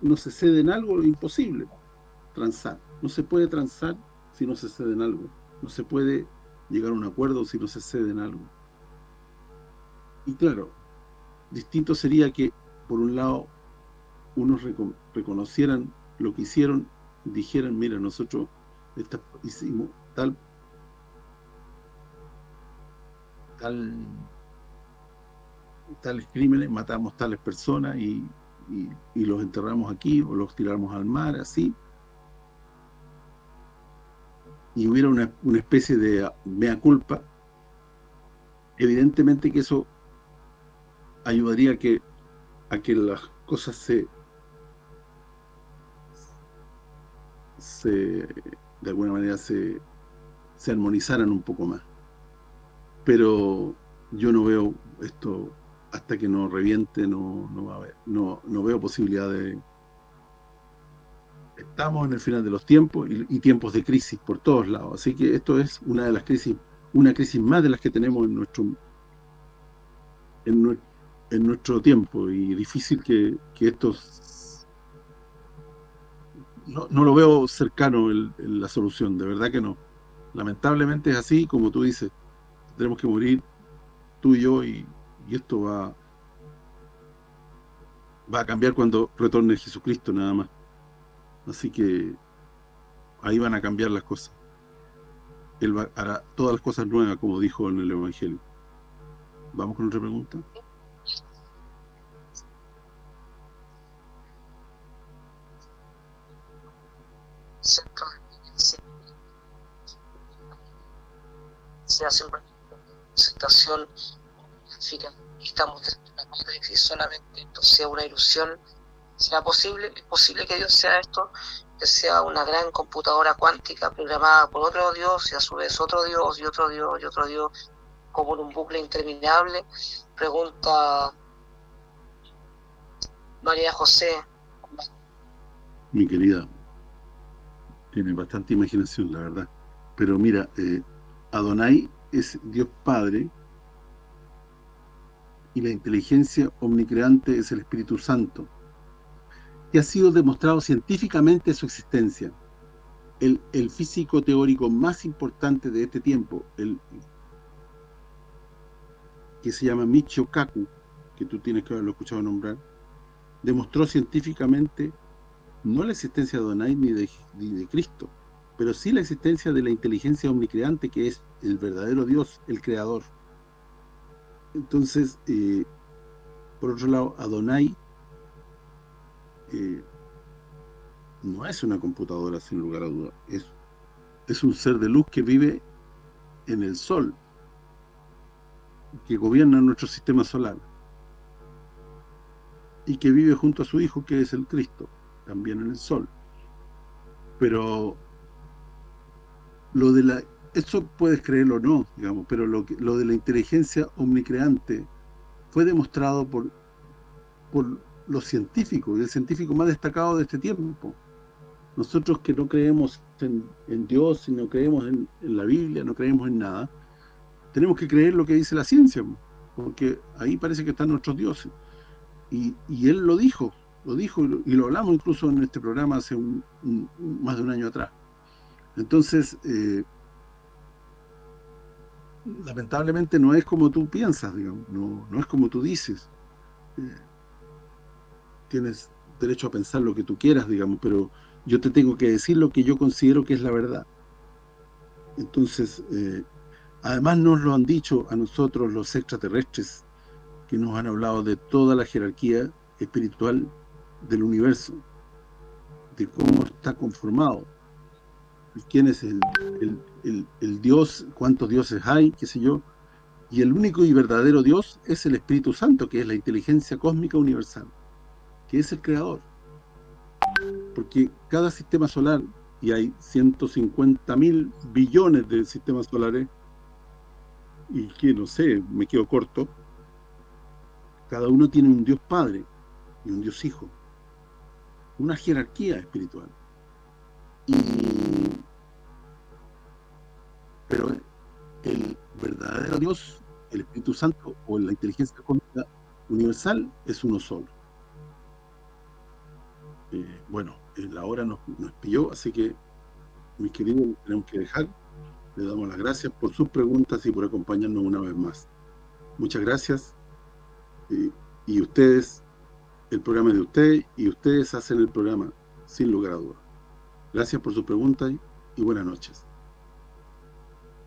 no se cede en algo es imposible transar. No se puede transar si no se cede en algo. No se puede llegar a un acuerdo si no se cede en algo. Y claro distinto sería que por un lado unos reconocieran lo que hicieron dijeran mira nosotros hicimos tal tal tales crímenes, matamos tales personas y, los enterramos aquí o los tiramos al mar, así. Y hubiera una, especie de mea culpa, evidentemente que eso ayudaría a que, a que las cosas se, se de alguna manera se, se armonizaran un poco más. Pero yo no veo esto hasta que no reviente no, no va a haber, no, veo posibilidad de estamos en el final de los tiempos y, tiempos de crisis por todos lados, así que esto es una de las crisis, una crisis más de las que tenemos en nuestro en, nuestro tiempo y difícil que, que esto no, no, lo veo cercano en la solución, de verdad que no. Lamentablemente es así, como tú dices, tenemos que morir tú y yo y y esto va va a cambiar cuando retorne Jesucristo nada más. Así que ahí van a cambiar las cosas. Él hará todas las cosas nuevas, como dijo en el Evangelio. ¿Vamos con otra pregunta? Se hace una presentación significa que estamos dentro de una matriz y solamente esto sea una ilusión. ¿Será posible? ¿Es posible que Dios sea esto? Que sea una gran computadora cuántica programada por otro Dios y a su vez otro Dios y otro Dios y otro Dios como en un bucle interminable. Pregunta María José. Mi querida, tiene bastante imaginación, la verdad. Pero mira, eh, Adonai es Dios Padre y la inteligencia omnicreante es el Espíritu Santo. Y ha sido demostrado científicamente su existencia. El, físico teórico más importante de este tiempo, el que se llama Michio Kaku, que tú tienes que haberlo escuchado nombrar, demostró científicamente no la existencia de Adonai ni de, ni de Cristo, pero sí la existencia de la inteligencia omnicreante que es el verdadero Dios, el creador. Entonces, eh, por otro lado, Adonai eh, no es una computadora sin lugar a duda, es, es un ser de luz que vive en el sol, que gobierna nuestro sistema solar y que vive junto a su hijo que es el Cristo, también en el sol. Pero lo de la eso puedes creerlo o no, digamos, pero lo que, lo de la inteligencia omnicreante fue demostrado por por los científicos, el científico más destacado de este tiempo. Nosotros que no creemos en, Dios, no creemos en, la Biblia, no creemos en nada, tenemos que creer lo que dice la ciencia, porque ahí parece que están nuestros dioses. Y, y él lo dijo, lo dijo y lo, hablamos incluso en este programa hace un, un, más de un año atrás. Entonces, eh, lamentablemente no es como tú piensas, digamos, no, no es como tú dices. Eh, tienes derecho a pensar lo que tú quieras, digamos, pero yo te tengo que decir lo que yo considero que es la verdad. Entonces, eh, además nos lo han dicho a nosotros los extraterrestres, que nos han hablado de toda la jerarquía espiritual del universo, de cómo está conformado, quién es el, Dios, cuántos dioses hay, qué sé yo, y el único y verdadero Dios es el Espíritu Santo, que es la inteligencia cósmica universal, que es el creador. Porque cada sistema solar, y hay 150 mil billones de sistemas solares, y que no sé, me quedo corto, cada uno tiene un Dios Padre y un Dios Hijo, una jerarquía espiritual. Y pero el verdadero Dios, el Espíritu Santo o la inteligencia universal es uno solo. Eh, bueno, la hora nos, nos pilló, así que mis queridos, tenemos que dejar. Le damos las gracias por sus preguntas y por acompañarnos una vez más. Muchas gracias. Eh, y ustedes, el programa es de ustedes y ustedes hacen el programa, sin lugar a dudas. Gracias por sus preguntas y buenas noches.